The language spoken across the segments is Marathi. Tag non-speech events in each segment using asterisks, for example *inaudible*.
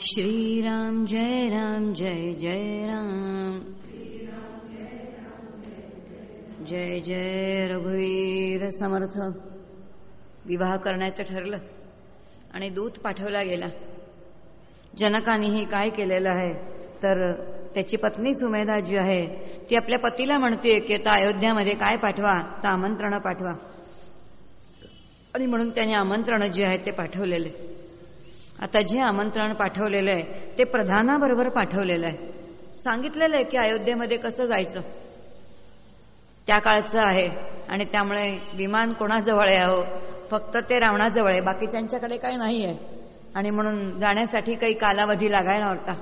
श्रीराम जय राम जय जय राम। जय जय रघुवीर समर्थ। विवाह करण्याचं ठरलं आणि दूत पाठवला गेला। जनकानेही काय केलेलं आहे? तर त्याची पत्नी सुमेधा जी आहे। ती आपल्या पतीला म्हणते की आता अयोध्यामध्ये काय पाठवा? तर आमंत्रण पाठवा. आणि म्हणून त्याने आमंत्रण जे आहे ते पाठवलेले. आता जे आमंत्रण पाठवलेलं आहे ते प्रधानाबरोबर पाठवलेलं आहे. सांगितलेलं आहे की अयोध्येमध्ये कसं जायचं? त्या काळचं आहे आणि त्यामुळे विमान कोणाजवळ आहे अहो? फक्त ते रावणाजवळ आहे बाकीच्यांच्याकडे काही नाही आहे. आणि म्हणून जाण्यासाठी काही कालावधी लागायला होता.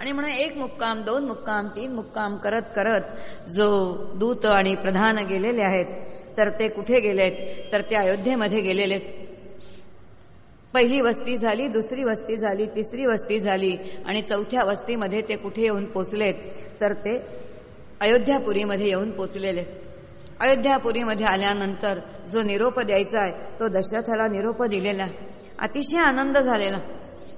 आणि म्हणून एक मुक्काम दोन मुक्काम तीन मुक्काम करत करत जो दूत आणि प्रधान गेलेले आहेत तर ते कुठे गेलेत? तर ते अयोध्येमध्ये गेलेले आहेत पहिली वस्ती झाली दुसरी वस्ती झाली तिसरी वस्ती झाली आणि चौथ्या वस्तीमध्ये ते कुठे येऊन पोचलेत? तर ते अयोध्यापुरीमध्ये येऊन पोचलेले. अयोध्यापुरीमध्ये आल्यानंतर जो निरोप द्यायचा आहे तो दशरथाला निरोप दिलेला. अतिशय आनंद झालेला.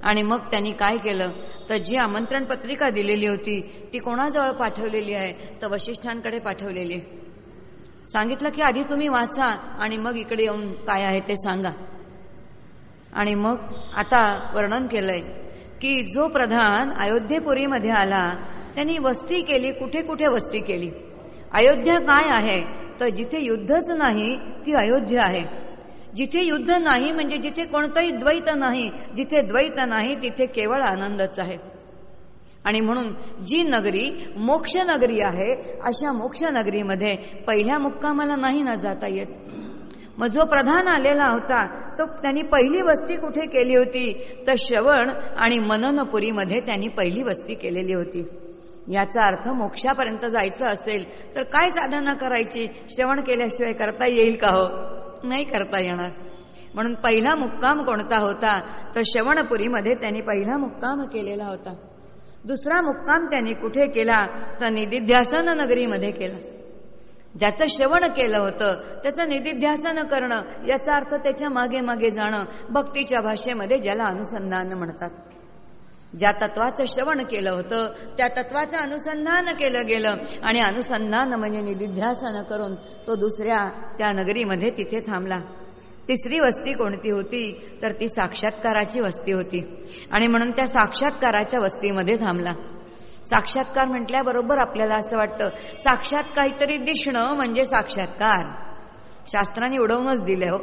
आणि मग त्यांनी काय केलं? तर जी आमंत्रण पत्रिका दिलेली होती ती कोणाजवळ पाठवलेली आहे? तर वशिष्ठांकडे पाठवलेली. आहे सांगितलं की आधी तुम्ही वाचा आणि मग इकडे येऊन काय आहे ते सांगा. आणि मग आता वर्णन केलंय की जो प्रधान अयोध्येपुरीमध्ये आला त्यांनी वस्ती केली कुठे कुठे वस्ती केली. अयोध्या काय आहे? तर जिथे युद्धच नाही ती अयोध्या आहे. जिथे युद्ध नाही म्हणजे जिथे कोणतंही द्वैत नाही जिथे द्वैत नाही तिथे केवळ आनंदच आहे. आणि म्हणून जी नगरी मोक्ष नगरी आहे अशा मोक्ष नगरीमध्ये पहिल्या मुक्कामाला नाही ना जाता येत. मग जो प्रधान आलेला होता तो त्यांनी पहिली वस्ती कुठे केली होती? तर श्रवण आणि मननपुरीमध्ये त्यांनी पहिली वस्ती केलेली होती. याचा अर्थ मोक्षापर्यंत जायचं असेल तर काय साधना करायची? श्रवण केल्याशिवाय करता येईल का हो? नाही करता येणार. म्हणून पहिला मुक्काम कोणता होता? तर श्रवणपुरीमध्ये त्यांनी पहिला मुक्काम केलेला होता. दुसरा मुक्काम त्यांनी कुठे केला? तर निधिध्यासन नगरीमध्ये केला. ज्याचं श्रवण केलं होतं त्याचं निधिध्यासन करणं याचा अर्थ त्याच्यामागे मागे जाणं भक्तीच्या भाषेमध्ये ज्याला अनुसंधान म्हणतात. ज्या तत्वाचं श्रवण केलं होतं त्या तत्वाचं अनुसंधान केलं गेलं. आणि अनुसंधान म्हणजे निधिध्यासन करून तो दुसऱ्या त्या नगरीमध्ये तिथे थांबला. तिसरी वस्ती कोणती होती? तर ती साक्षात्काराची वस्ती होती. आणि म्हणून त्या साक्षात्काराच्या वस्तीमध्ये थांबला. साक्षात्कार म्हटल्याबरोबर आपल्याला असं वाटतं साक्षात काहीतरी दिसणं म्हणजे साक्षात्कार. शास्त्राने उडवूनच दिलं हो.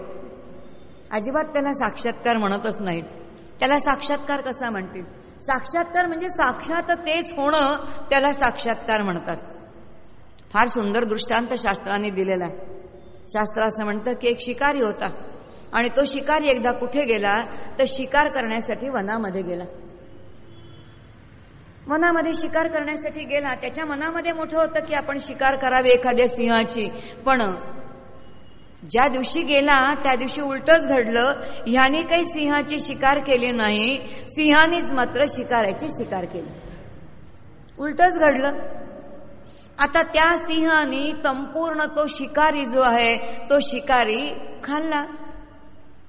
अजिबात त्याला साक्षात्कार म्हणतच नाहीत. त्याला साक्षात्कार कसा म्हणतील? साक्षात्कार म्हणजे साक्षात तेच होणं त्याला साक्षात्कार म्हणतात. फार सुंदर दृष्टांत शास्त्राने दिलेला आहे. शास्त्र असं म्हणतं की एक शिकारी होता आणि तो शिकारी एकदा कुठे गेला तर शिकार करण्यासाठी वनामध्ये गेला. मनामध्ये शिकार करण्यासाठी गेला त्याच्या मनामध्ये मोठं होतं की आपण शिकार करावी एखाद्या सिंहाची. पण ज्या दिवशी गेला त्या दिवशी उलटच घडलं ह्याने काही सिंहाची शिकार केली नाही. सिंहानेच मात्र शिकाराची शिकार केली. उलटच घडलं. आता त्या सिंहाने संपूर्ण तो शिकारी जो आहे तो शिकारी खाल्ला.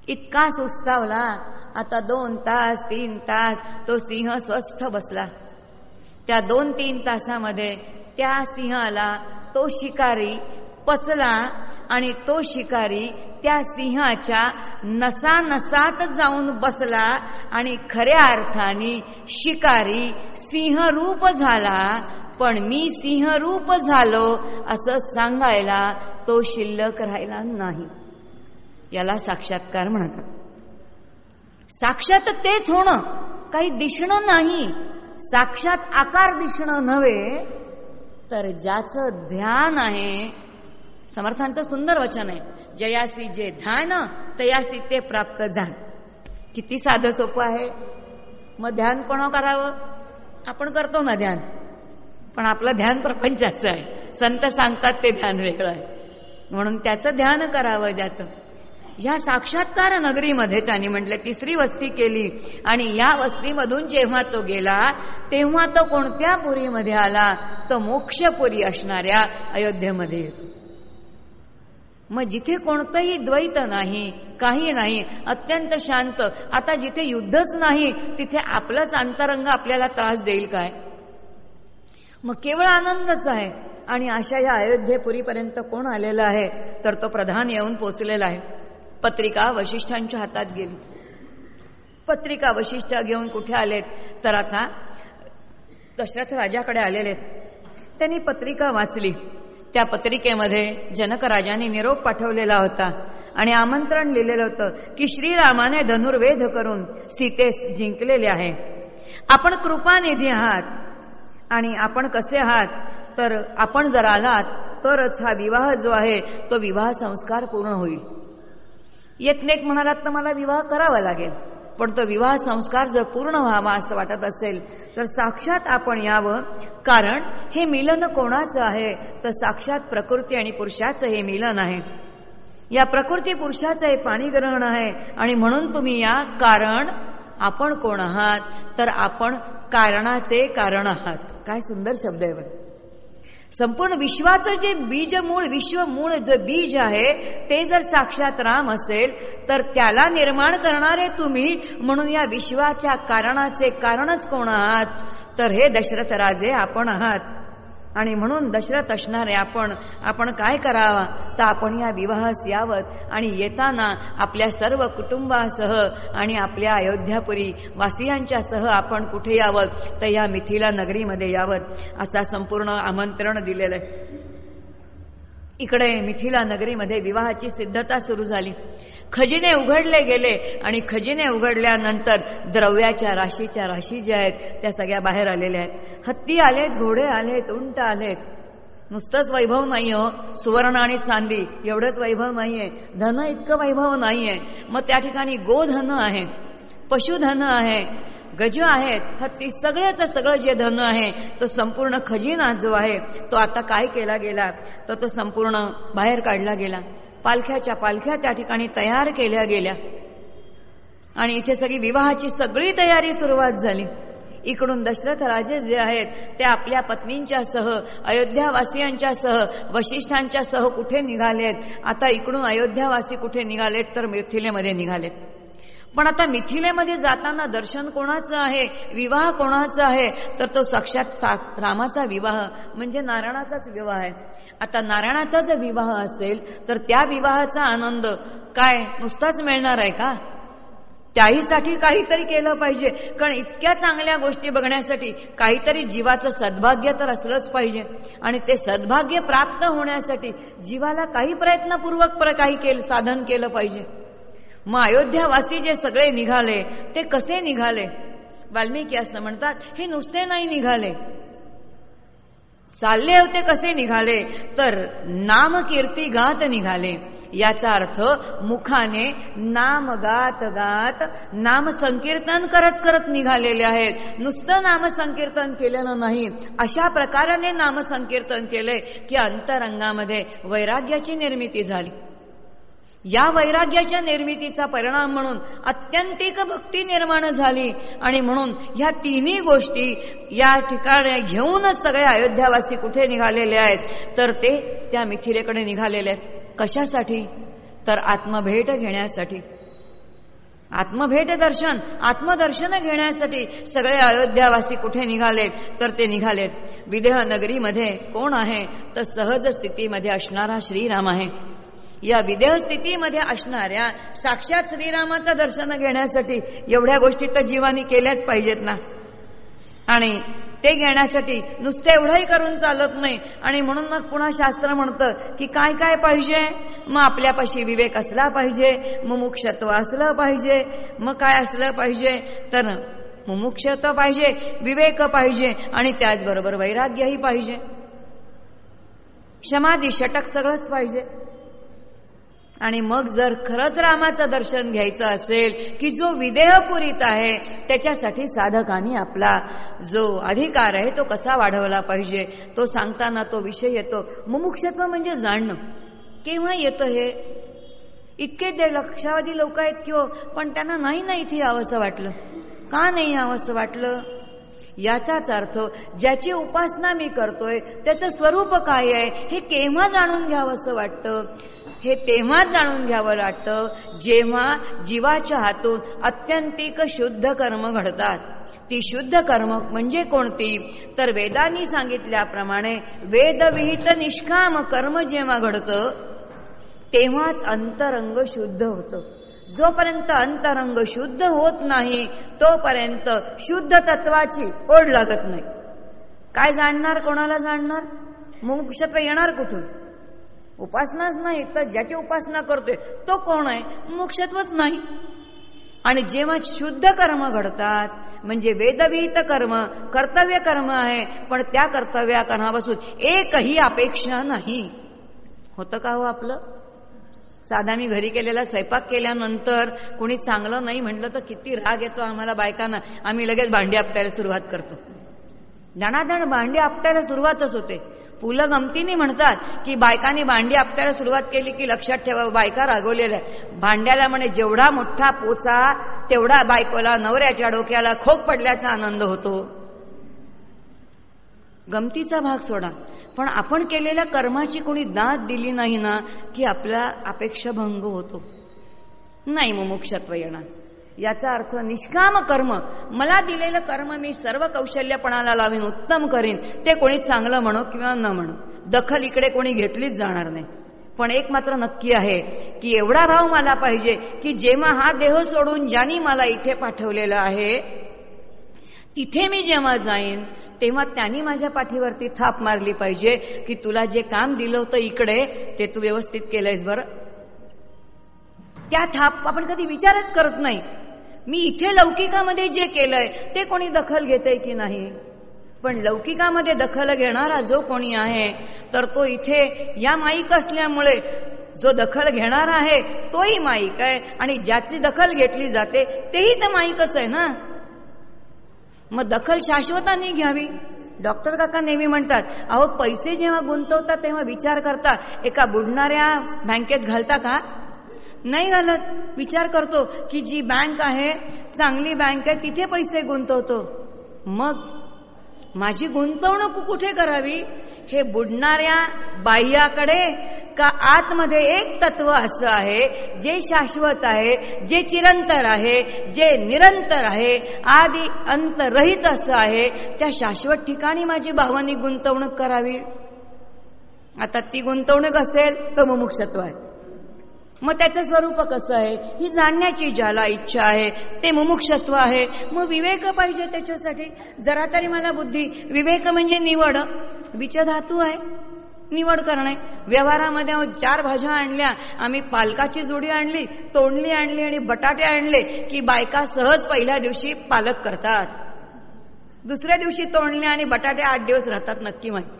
इतका सुस्तावला. आता दोन तास तीन तास तो सिंह स्वस्थ बसला. त्या दोन तीन तासामध्ये त्या सिंहाला तो शिकारी पचला आणि तो शिकारी त्या सिंहाच्या नसानसात जाऊन बसला आणि खऱ्या अर्थाने शिकारी सिंहरूप झाला. पण मी सिंहरूप झालो असं सांगायला तो शिल्लक राहिला नाही. याला साक्षात्कार म्हणतात. साक्षात तेच होणं काही दिसणं नाही. साक्षात आकार दिसणं नव्हे तर ज्याचं ध्यान आहे समर्थांचं सुंदर वचन आहे जयासी जे ध्यान तयासी ते प्राप्त जाण किती साधं सोपं आहे. मग ध्यान कोणा करावं? आपण करतो ना ध्यान. पण आपलं ध्यान प्रपंचाचं आहे. संत सांगतात ते ध्यान वेगळं आहे. म्हणून त्याचं ध्यान करावं ज्याचं. ह्या साक्षात्कार नगरीमध्ये त्यांनी म्हटलं तिसरी वस्ती केली. आणि या वस्तीमधून जेव्हा तो गेला तेव्हा तो कोणत्या पुरीमध्ये आला? तर मोक्षपुरी असणाऱ्या अयोध्येमध्ये येतो. मग जिथे कोणतंही द्वैत नाही काही नाही अत्यंत शांत आता जिथे युद्धच नाही तिथे आपलंच अंतरंग आपल्याला त्रास देईल काय? मग केवळ आनंदच आहे. आणि अशा या अयोध्येपुरीपर्यंत कोण आलेला आहे? तर तो प्रधान येऊन पोचलेला आहे. पत्रिका वशिष्ठांच्या हातात गेली. पत्रिका वशिष्ठ घेऊन कुठे आलेत? तर आता दशरथ राजाकडे आलेले त्यांनी पत्रिका वाचली. त्या पत्रिकेमध्ये जनक राजाने निरोप पाठवलेला होता आणि आमंत्रण लिहिलेलं होतं की श्रीरामाने धनुर्वेध करून सीतेस जिंकलेले आहे. आपण कृपानिधी आहात आणि आपण कसे आहात? तर आपण जर आलात तरच हा विवाह जो आहे तो विवाह संस्कार पूर्ण होईल. यत्नेक म्हणालात तर मला विवाह करावा लागेल. पण तो विवाह संस्कार जर पूर्ण व्हावा असं वाटत असेल तर साक्षात आपण यावं. कारण हे मिलन कोणाचं आहे? तर साक्षात प्रकृती आणि पुरुषाचं हे मिलन आहे. या प्रकृती पुरुषाचं हे पाणी ग्रहण आहे. आणि म्हणून तुम्ही या कारण आपण कोण आहात? तर आपण कारणाचे कारण आहात. काय सुंदर शब्द आहे संपूर्ण विश्वाचं जे बीज मूळ विश्व मूळ जे बीज आहे ते जर साक्षात राम असेल तर त्याला निर्माण करणारे तुम्ही म्हणून या विश्वाच्या कारणाचे कारणच कोण आहात? तर हे दशरथ राजे आपण आहात. आणि म्हणून दशरथ असणारे आपण आपण काय करावा? तर आपण या विवाहास यावत. आणि येताना आपल्या सर्व कुटुंबासह आणि आपल्या अयोध्यापुरी वासियांच्या सह आपण कुठे यावं तर या मिथिला नगरीमध्ये यावत. असा संपूर्ण आमंत्रण दिलेलं आहे. इकडे मिथिला नगरीमध्ये विवाहाची सिद्धता सुरू झाली. खजिने उघडले गेले आणि खजिने उघडल्यानंतर द्रव्याच्या राशीच्या राशी ज्या आहेत त्या सगळ्या बाहेर आलेल्या आहेत. हत्ती आलेत घोडे आलेत उंट आलेत. नुसतंच वैभव नाही हो. सुवर्ण आणि चांदी एवढंच वैभव नाहीये. धन इतकं वैभव नाहीये. मग त्या ठिकाणी गोधन आहे पशुधन आहे गज आहेत. हत्ती सगळ्याचं सगळं जे धन आहे तो संपूर्ण खजिना जो आहे तो आता काय केला गेला? तर तो संपूर्ण बाहेर काढला गेला. पालख्याच्या पालख्या त्या ठिकाणी तयार केल्या गेल्या. आणि इथे सगळी विवाहाची सगळी तयारी सुरुवात झाली. इकडून दशरथ राजे जे आहेत ते आपल्या पत्नींच्या सह अयोध्यावासियांच्या सह वशिष्ठांच्या सह कुठे निघालेत? आता इकडून अयोध्यावासी कुठे निघालेत? तर मिथिलेमध्ये निघालेत. पण आता मिथिलेमध्ये जाताना दर्शन कोणाचं आहे विवाह कोणाचा आहे तर तो साक्षात रामाचा विवाह म्हणजे नारायणाचाच विवाह आहे. आता नारायणाचा जर विवाह असेल तर त्या विवाहाचा आनंद काय? नुसताच मिळणार आहे का? त्याहीसाठी काहीतरी केलं पाहिजे. कारण इतक्या चांगल्या गोष्टी बघण्यासाठी काहीतरी जीवाचं सद्भाग्य तर असलंच पाहिजे. आणि ते सद्भाग्य प्राप्त होण्यासाठी जीवाला काही प्रयत्नपूर्वक काही केलं साधन केलं पाहिजे. मग अयोध्यावासी जे सगळे निघाले ते कसे निघाले? वाल्मिकी असं म्हणतात हे नुसते नाही निघाले. चालले होते कसे निघाले? तर नाम कीर्ती गात निघाले. याचा अर्थ मुखाने नाम गात गात नाम संकीर्तन करत करत निघालेले आहेत. नुसतं नाम संकीर्तन केलेलं नाही. अशा प्रकाराने नाम संकीर्तन केले की अंतरंगामध्ये वैराग्याची निर्मिती झाली. या वैराग्याच्या निर्मितीचा परिणाम म्हणून अत्यंतिक भक्ती निर्माण झाली. आणि म्हणून ह्या तिन्ही गोष्टी या ठिकाणी घेऊनच सगळे अयोध्यावासी कुठे निघालेले आहेत? तर ते त्या मिथिलेकडे निघालेले आहेत. कशासाठी? तर आत्मभेट घेण्यासाठी. आत्मभेट दर्शन आत्मदर्शन घेण्यासाठी सगळे अयोध्यावासी कुठे निघालेत? तर ते निघालेत. विदेह नगरीमध्ये कोण आहे? तर सहज स्थितीमध्ये असणारा श्रीराम आहे. या विदेह स्थितीमध्ये असणाऱ्या साक्षात श्रीरामाचं दर्शन घेण्यासाठी एवढ्या गोष्टी तर जीवानी केल्याच पाहिजेत ना. आणि ते घेण्यासाठी नुसतं एवढंही करून चालत नाही. आणि म्हणून मग पुन्हा शास्त्र म्हणतं की काय काय पाहिजे? मग आपल्यापाशी विवेक असला पाहिजे मुमुक्षत्व असलं पाहिजे मग काय असलं पाहिजे? तर मुमुक्षत्व पाहिजे विवेक पाहिजे आणि त्याचबरोबर वैराग्यही पाहिजे. क्षमादी षटक सगळंच पाहिजे. आणि मग जर खरंच रामाचं दर्शन घ्यायचं असेल की जो विदेहपुरीत आहे त्याच्यासाठी साधकांनी आपला जो अधिकार आहे तो कसा वाढवला पाहिजे तो सांगताना तो विषय येतो. मुमुक्षत्व म्हणजे जाणणं. केव्हा येतं हे? इतके ते लक्षावधी लोक आहेत किंवा हो, पण त्यांना नाही ना इथे यावंसं वाटलं. का नाही यावंसं वाटलं? याचाच अर्थ ज्याची उपासना मी करतोय त्याचं स्वरूप काय आहे हे केव्हा जाणून घ्यावं असं वाटतं? हे तेव्हाच जाणून घ्यावं लागतं जेव्हा जीवाच्या हातून अत्यंतिक शुद्ध कर्म घडतात. ती शुद्ध कर्म म्हणजे कोणती? तर वेदांनी सांगितल्याप्रमाणे वेदविहित निष्काम कर्म जेव्हा घडतं तेव्हाच अंतरंग शुद्ध होतं. जोपर्यंत अंतरंग शुद्ध होत नाही तोपर्यंत शुद्ध तत्वाची ओढ लागत नाही. काय जाणणार? कोणाला जाणणार? मोक्षत्व येणार कुठून? उपासनाच नाही तर ज्याची उपासना करतोय तो कोण आहे? मोक्षत्वच नाही. आणि जेव्हा शुद्ध कर्म घडतात म्हणजे वेदविहित कर्म कर्तव्य कर्म आहे पण त्या कर्तव्या कर्मापासून एकही अपेक्षा नाही. होतं का हो आपलं? साधा मी घरी केलेला स्वयंपाक केल्यानंतर कोणी चांगलं नाही म्हटलं तर किती राग येतो आम्हाला बायकांना. आम्ही लगेच भांडी आपटायला सुरुवात करतो. दणादण भांडी आपटायला सुरुवातच होते. पुलं गमतीने म्हणतात की बायकांनी भांडी आपल्याला सुरुवात केली की लक्षात ठेवा बायका रागवलेल्या भांड्याला म्हणे जेवढा मोठा पोचा तेवढा बायकोला नवऱ्याच्या डोक्याला खोक पडल्याचा आनंद होतो. गमतीचा भाग सोडा. पण आपण केलेल्या कर्माची कोणी दाद दिली नाही ना की आपला अपेक्षा भंग होतो. नाही मुमुक्षत्व येणार. याचा अर्थ निष्काम कर्म. मला दिलेलं कर्म मी सर्व कौशल्यपणाला लावीन उत्तम करीन. ते कोणी चांगलं म्हणो किंवा न म्हणो. दखल इकडे कोणी घेतलीच जाणार नाही. पण एक मात्र नक्की आहे की एवढा भाव मला पाहिजे की जेव्हा हा देह सोडून ज्यांनी मला इथे पाठवलेलं आहे तिथे मी जेव्हा जाईन तेव्हा त्यांनी माझ्या पाठीवरती थाप मारली पाहिजे की तुला जे काम दिलं होतं इकडे ते तू व्यवस्थित केलंयस बरं. त्या थाप आपण कधी विचारच करत नाही. मी इथे लौकिकामध्ये जे केलंय ते कोणी दखल घेतय की नाही? पण लौकिकामध्ये दखल घेणारा जो कोणी आहे तर तो इथे या माईक असल्यामुळे जो दखल घेणार आहे तोही माईक आहे. आणि ज्याची दखल घेतली जाते तेही तर माईकच आहे ना? मग दखल शाश्वताने घ्यावी. डॉक्टर काका नेहमी म्हणतात अहो पैसे जेव्हा गुंतवतात तेव्हा विचार करता एका बुडणाऱ्या बँकेत घालता का? नाही घालत. विचार करतो की जी बँक आहे चांगली बँक आहे तिथे पैसे गुंतवतो. मग माझी गुंतवणूक कुठे करावी? हे बुडणाऱ्या बाह्याकडे का आतमध्ये एक तत्व असं आहे जे शाश्वत आहे जे चिरंतर आहे जे निरंतर आहे आदी अंतरहित असं आहे त्या शाश्वत ठिकाणी माझी भावनिक गुंतवणूक करावी. आता ती गुंतवणूक असेल तर मुमुक्षत्व आहे. मग त्याचं स्वरूप कसं आहे? ही जाणण्याची ज्याला इच्छा आहे ते मुमुक्षत्व आहे. मग विवेक पाहिजे त्याच्यासाठी? जरा तरी मला बुद्धी. विवेक म्हणजे निवड. विचधातू आहे. निवड करणे. व्यवहारामध्ये चार भाज्या आणल्या. आम्ही पालकाची जोडी आणली तोंडली आणली आणि बटाटे आणले की बायका सहज पहिल्या दिवशी पालक करतात. दुसऱ्या दिवशी तोंडले आणि बटाटे आठ दिवस राहतात नक्की माहिती.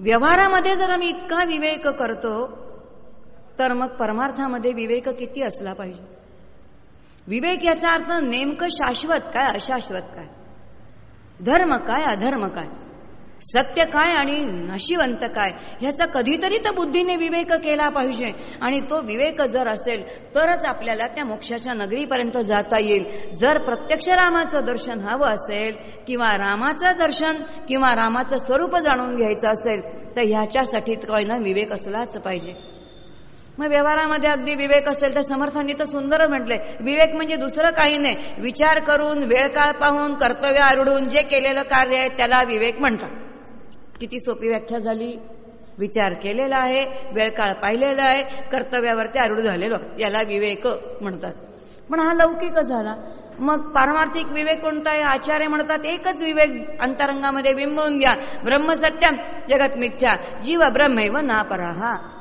व्यवहारामध्ये जर आम्ही इतका विवेक करतो तर मग परमार्थामध्ये विवेक किती असला पाहिजे? विवेक याचा अर्थ नेमकं शाश्वत काय अशाश्वत काय? धर्म काय अधर्म काय? सत्य काय आणि नशिवंत काय? ह्याचा कधीतरी तर बुद्धीने विवेक केला पाहिजे. आणि तो विवेक जर असेल तरच आपल्याला त्या मोक्षाच्या नगरीपर्यंत जाता येईल. जर प्रत्यक्ष रामाचं दर्शन हवं असेल किंवा रामाचं दर्शन किंवा रामाचं स्वरूप जाणून घ्यायचं असेल तर ह्याच्यासाठी ना विवेक असलाच पाहिजे. मग व्यवहारामध्ये अगदी विवेक असेल तर समर्थांनी तर सुंदर म्हटले. विवेक म्हणजे दुसरं काही नाही. विचार करून वेळ काळ पाहून कर्तव्य आरडून जे केलेलं कार्य आहे त्याला विवेक म्हणतात. किती सोपी व्याख्या झाली. विचार केलेला आहे वेळ काळ पाहिलेला आहे कर्तव्यावरती आरूढ झालेलो. याला विवेक म्हणतात. पण हा लौकिक झाला. मग पारमार्थिक विवेक कोणता आहे? आचार्य म्हणतात एकच विवेक अंतरंगामध्ये बिंबवून घ्या. ब्रह्मसत्यम जगत मिथ्या. जीव ब्रह्मैव ना पराहा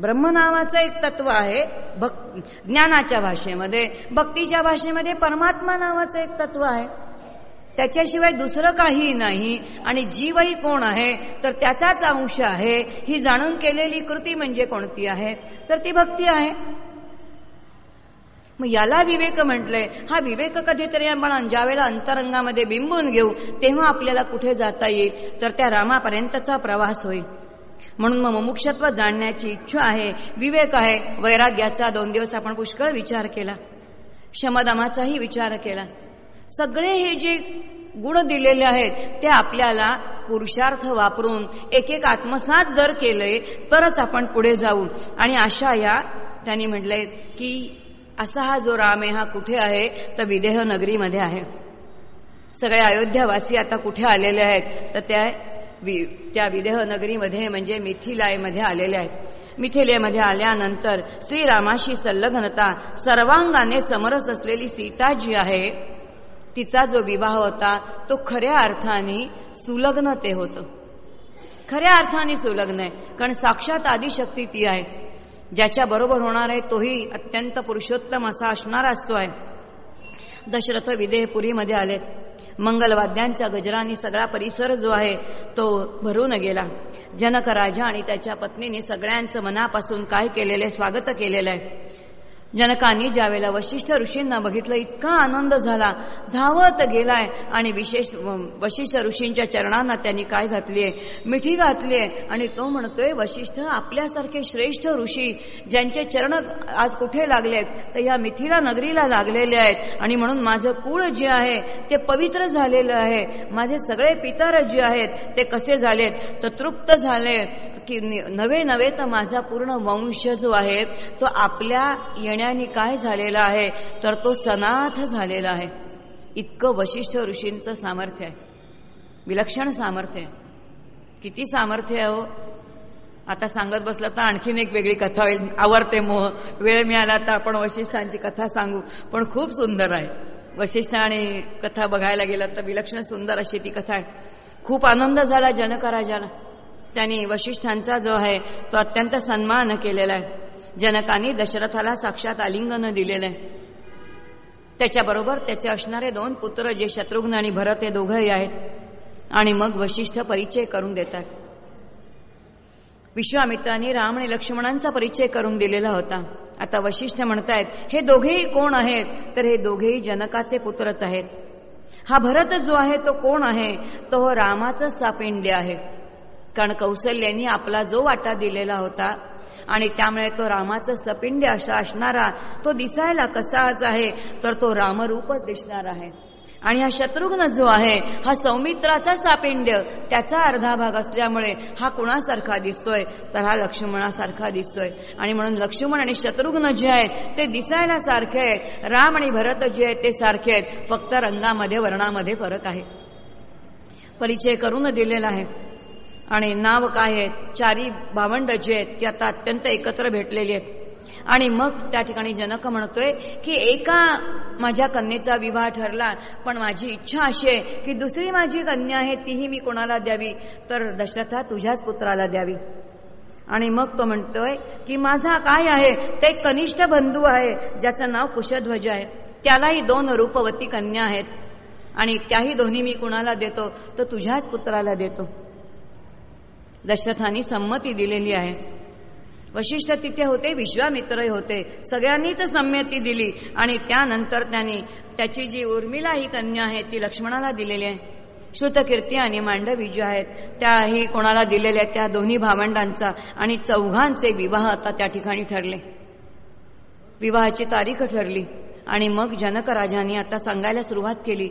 ब्रह्म नावाचं एक तत्व आहे भक् ज्ञानाच्या भाषेमध्ये. भक्तीच्या भाषेमध्ये परमात्मा नावाचं एक तत्व आहे. त्याच्याशिवाय दुसरं काही नाही. आणि जीवही कोण आहे? तर त्याचाच अंश आहे. ही जाणून केलेली कृती म्हणजे कोणती आहे? तर ती भक्ती आहे. मग याला विवेक म्हटलंय हा विवेक कधीतरी आपण ज्यावेळेला अंतरंगामध्ये बिंबून घेऊ तेव्हा आपल्याला कुठे जाता येईल? तर त्या रामापर्यंतचा प्रवास होईल. म्हणून मग मुमुक्षत्व जाणण्याची इच्छा आहे विवेक आहे. वैराग्याचा दोन दिवस आपण पुष्कळ विचार केला. शमदमाचाही विचार केला. सगळे हे जे गुण दिलेले आहेत ते आपल्याला पुरुषार्थ वापरून एक एक आत्मसात जर केलंय तरच आपण पुढे जाऊ. आणि अशा या त्यांनी म्हटलंय की असा हा जो राम आहे हा कुठे आहे? तर विदेह नगरीमध्ये आहे. सगळे अयोध्यावासी आता कुठे आलेले आहेत? तर त्या वि त्या विदेह नगरीमध्ये म्हणजे मिथिलायमध्ये आलेले आहेत. मिथिलेमध्ये आल्यानंतर श्रीरामाशी संलग्नता सर्वांगाने समरस असलेली सीता जी आहे तिचा जो विवाह होता तो खऱ्या अर्थाने सुलग्न ते होतं. खऱ्या अर्थाने सुलग्न आहे कारण साक्षात आदिशक्ती ती आहे. ज्याच्या बरोबर होणार आहे तोही अत्यंत पुरुषोत्तम असा असणारा असतो आहे. दशरथ विदेहपुरीमध्ये आलेत. मंगलवाद्यांचा गजरांनी सगळा परिसर जो आहे तो भरून गेला. जनक राजा आणि त्याच्या पत्नीने सगळ्यांचं मनापासून काय केलेले स्वागत केलेलं आहे. जनकांनी ज्यावेळेला वशिष्ठ ऋषींना बघितलं इतका आनंद झाला. धावत गेलाय आणि विशेष वशिष्ठ ऋषींच्या चरणांना त्यांनी काय घातलीये? मिठी घातलीये. आणि तो म्हणतोय वशिष्ठ आपल्यासारखे श्रेष्ठ ऋषी ज्यांचे चरण आज कुठे लागलेत? तर या मिथिला नगरीला लागलेले आहेत. आणि म्हणून माझं कुळ जे आहे ते पवित्र झालेलं आहे. माझे सगळे पितर जे आहेत ते कसे झालेत? तर तृप्त झाले. की नवे नवे तर माझा पूर्ण वंश जो आहे तो आपल्या येण्याने काय झालेला आहे तर तो सनाथ झालेला आहे. इतकं वशिष्ठ ऋषींचं सामर्थ्य आहे. विलक्षण सामर्थ्य आहे. किती सामर्थ्य आहे हो. आता सांगत बसलं तर आणखीन एक वेगळी कथा होईल. आवडते मोह. वेळ मिळाला तर आपण वशिष्ठांची कथा सांगू. पण खूप सुंदर आहे. वशिष्ठ आणि कथा बघायला गेलं तर विलक्षण सुंदर अशी ती कथा आहे. खूप आनंद झाला जनकराजाला. त्यांनी वशिष्ठांचा जो आहे तो अत्यंत सन्मान केलेला आहे. जनकांनी दशरथाला साक्षात आलिंगन दिलेलं आहे. त्याच्याबरोबर त्याचे असणारे दोन पुत्र जे शत्रुघ्न आणि भरत हे दोघंही आहेत. आणि मग वशिष्ठ परिचय करून देतात विश्वामित्रांनी राम आणि लक्ष्मणांचा परिचय करून दिलेला होता. आता वशिष्ठ म्हणतायत हे दोघेही कोण आहेत? तर हे दोघेही जनकाचे पुत्रच आहेत. हा भरत जो आहे तो कोण आहे? तो रामाचाच रामाचं सापिंड्य आहे. कारण कौशल्यानी आपला जो वाटा दिलेला होता आणि त्यामुळे तो रामाचं सपिंड असा असणारा तो दिसायला कसाच आहे तर तो रामरूपच दिसणार आहे. आणि हा शत्रुघ्न जो आहे हा सौमित्राचा सापिंड्य त्याचा अर्धा भाग असल्यामुळे हा कुणासारखा दिसतोय? तर हा लक्ष्मणासारखा दिसतोय. आणि म्हणून लक्ष्मण आणि शत्रुघ्न जे आहेत ते दिसायला सारखे आहेत. राम आणि भरत जे आहेत ते सारखे आहेत. फक्त रंगामध्ये वर्णामध्ये फरक आहे. परिचय करून दिलेला आहे. आणि नाव काय आहेत? चारी भावंड जे आहेत ती आता अत्यंत एकत्र भेटलेली आहेत. आणि मग त्या ठिकाणी जनक म्हणतोय की एका माझ्या कन्येचा विवाह ठरला पण माझी इच्छा अशी आहे की दुसरी माझी कन्या आहे तीही मी कोणाला द्यावी? तर दशरथा तुझ्याच पुत्राला द्यावी. आणि मग तो म्हणतोय की माझा काय आहे? ते कनिष्ठ बंधू आहे ज्याचं नाव कुशध्वज आहे. त्यालाही दोन रूपवती कन्या आहेत. आणि त्याही दोन्ही मी कुणाला देतो? तर तुझ्याच पुत्राला देतो. दशरथांनी संमती दिलेली आहे. वशिष्ठ तिथे होते विश्वामित्रही होते. सगळ्यांनी तर संमती दिली आणि त्यानंतर त्यांनी त्याची जी उर्मिला ही कन्या आहे ती लक्ष्मणाला दिलेली आहे. श्रुतकीर्ती आणि मांडवी ज्या आहेत. त्याही कोणाला दिलेल्या त्या दोन्ही भावंडांचा आणि चौघांचे विवाह आता त्या ठिकाणी ठरले. विवाहाची तारीख ठरली आणि मग जनक राजांनी आता सांगायला सुरुवात केली.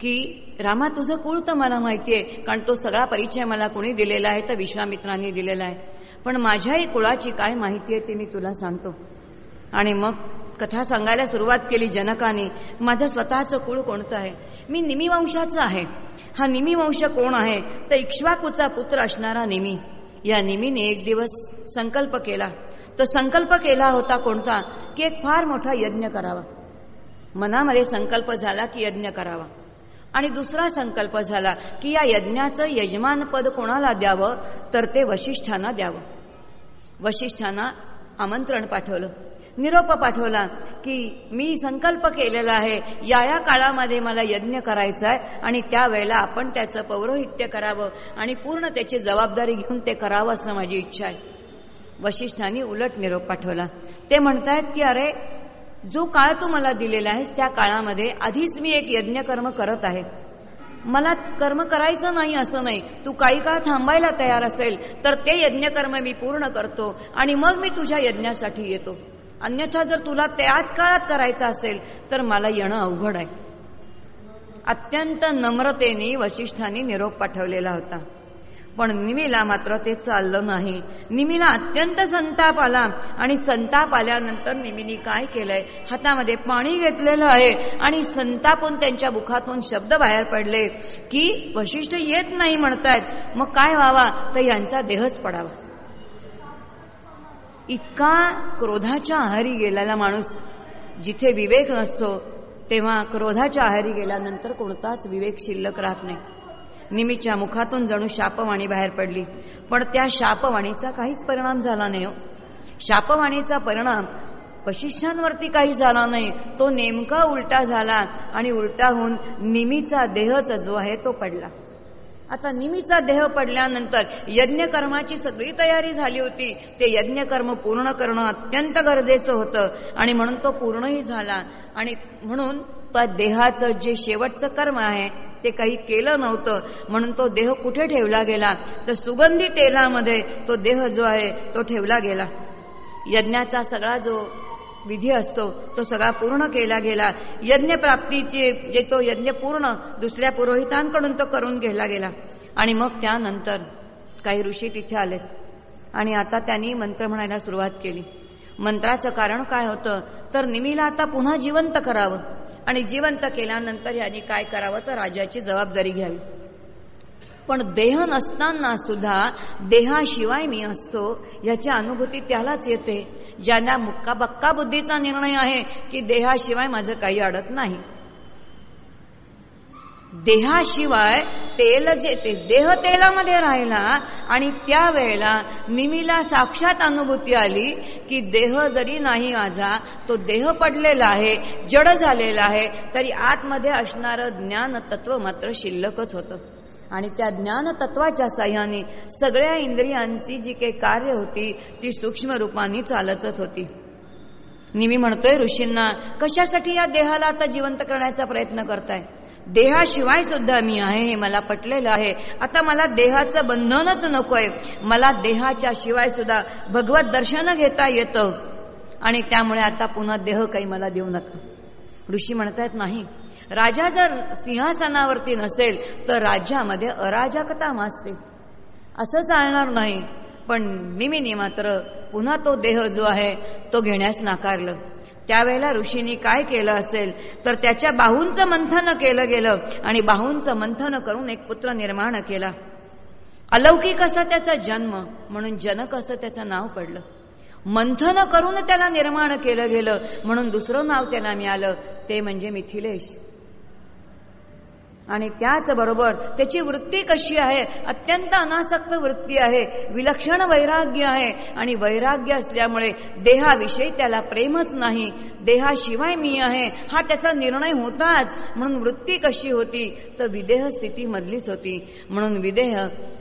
की रामा तुझं कुळ तर मला माहिती आहे कारण तो सगळा परिचय मला कोणी दिलेला आहे तर विश्वामित्रांनी दिलेला आहे. पण माझ्याही कुळाची काय माहिती आहे ती मी तुला सांगतो. आणि मग कथा सांगायला सुरुवात केली जनकाने माझं स्वतःचं कुळ कोणतं आहे? मी निमी वंशाचा आहे. हा निमी वंश कोण आहे? तर इक्ष्वाकूचा पुत्र असणारा निमी. या निमीने एक दिवस संकल्प केला. तो संकल्प केला होता कोणता? की एक फार मोठा यज्ञ करावा. मनामध्ये संकल्प झाला की यज्ञ करावा. आणि दुसरा संकल्प झाला की या यज्ञाचं यजमानपद कोणाला द्यावं? तर ते वशिष्ठांना द्यावं. वशिष्ठांना आमंत्रण पाठवलं. निरोप पाठवला की मी संकल्प केलेला आहे. या या काळामध्ये मला यज्ञ करायचा आहे आणि त्यावेळेला आपण त्याचं पौरोहित्य करावं आणि पूर्ण त्याची जबाबदारी घेऊन ते करावं असं माझी इच्छा आहे. वशिष्ठांनी उलट निरोप पाठवला. ते म्हणतायत की अरे जो काळ तू मला दिलेला आहेस त्या काळामध्ये आधीच मी एक यज्ञकर्म करत आहे. मला कर्म करायचं नाही असं नाही. तू काही काळ थांबायला तयार असेल तर ते यज्ञकर्म मी पूर्ण करतो आणि मग मी तुझ्या यज्ञासाठी येतो. अन्यथा जर तुला त्याच काळात करायचं असेल तर मला येणं अवघड आहे. अत्यंत नम्रतेने वशिष्ठांनी निरोप पाठवलेला होता. पण निमीला मात्र ते चाललं नाही. निमीला अत्यंत संताप आला आणि संताप आल्यानंतर निमीनी काय केलंय? हातामध्ये पाणी घेतलेलं आहे आणि संतापून त्यांच्या मुखातून शब्द बाहेर पडले की वशिष्ठ येत नाही म्हणतायत. मग काय व्हावा? तर यांचा देहच पडावा. इतका क्रोधाच्या आहारी गेलेला माणूस जिथे विवेक नसतो तेव्हा क्रोधाच्या आहारी गेल्यानंतर कोणताच विवेक शिल्लक राहत नाही. निमीच्या मुखातून जणू शापवाणी बाहेर पडली. पण त्या शापवाणीचा काहीच परिणाम झाला नाही हो. शापवाणीचा परिणाम वशिष्ठांवरती काही झाला नाही. तो नेमका उलटा झाला आणि उलटा होऊन निमीचा देहच जो आहे तो पडला. आता निमीचा देह पडल्यानंतर यज्ञकर्माची सगळी तयारी झाली होती. ते यज्ञकर्म पूर्ण करणं अत्यंत गरजेचं होतं. आणि म्हणून तो पूर्णही झाला. आणि म्हणून त्या देहाचं जे शेवटचं कर्म आहे ते काही केलं नव्हतं. म्हणून तो देह कुठे ठेवला गेला? तर सुगंधी तेलामध्ये तो देह जो आहे तो ठेवला गेला. यज्ञाचा सगळा जो विधी असतो तो सगळा पूर्ण केला गेला. यज्ञ प्राप्तीचे जे तो यज्ञ पूर्ण दुसऱ्या पुरोहितांकडून तो करून घेतला गेला. आणि मग त्यानंतर काही ऋषी तिथे आले आणि आता त्यांनी मंत्र म्हणायला सुरुवात केली. मंत्राचं कारण काय होतं? तर निमीला आता पुन्हा जिवंत करावं. आणि जिवंत केल्यानंतर यांनी काय करावं? तर राजाची जबाबदारी घ्यावी. पण देह नसताना सुद्धा देहाशिवाय मी असतो याची अनुभूती त्यालाच येते ज्यांना मुक्का बक्का बुद्धीचा निर्णय आहे की देहाशिवाय माझं काही अडत नाही. देहाशिवाय तेल जे ते देह तेलामध्ये राहिला आणि त्यावेळेला निमीला साक्षात अनुभूती आली की देह जरी नाही माझा तो देह पडलेला आहे जड झालेला आहे तरी आतमध्ये असणारं ज्ञान तत्व मात्र शिल्लकच होतं. आणि त्या ज्ञान तत्वाच्या साह्याने सगळ्या इंद्रियांची जी काही कार्य होती ती सूक्ष्म रूपाने चालतच होती. निमी म्हणतोय ऋषींना कशासाठी या देहाला आता जिवंत करण्याचा प्रयत्न करताय? देहाशिवाय सुद्धा मी आहे हे मला पटलेलं आहे. आता मला देहाचं बंधनच नकोय. मला देहाच्या शिवाय सुद्धा भगवत दर्शन घेता येतं. आणि त्यामुळे आता पुन्हा देह काही मला देऊ नका. ऋषी म्हणतायत नाही. राजा जर सिंहासनावरती नसेल तर राज्यामध्ये अराजकता मासते. असं चालणार नाही. पण निमिनी मात्र पुन्हा तो देह जो आहे तो घेण्यास नाकारलं. त्यावेळेला ऋषींनी काय केलं असेल तर त्याच्या बाहूंचं मंथन केलं गेलं आणि बाहूंचं मंथन करून एक पुत्र निर्माण केला. अलौकिक असा त्याचा जन्म म्हणून जनक असं त्याचं नाव पडलं. मंथन करून त्याला निर्माण केलं गेलं म्हणून दुसरं नाव त्याला मिळालं ते म्हणजे मिथिलेश. आणि त्याचबरोबर त्याची वृत्ती कशी आहे? अत्यंत अनासक्त वृत्ती आहे. विलक्षण वैराग्य आहे. आणि वैराग्य असल्यामुळे देहाविषयी त्याला प्रेमच नाही. देहाशिवाय मी आहे. हा त्याचा निर्णय होताच. म्हणून वृत्ती कशी होती? तर विदेह स्थितीमधलीच होती. म्हणून विदेह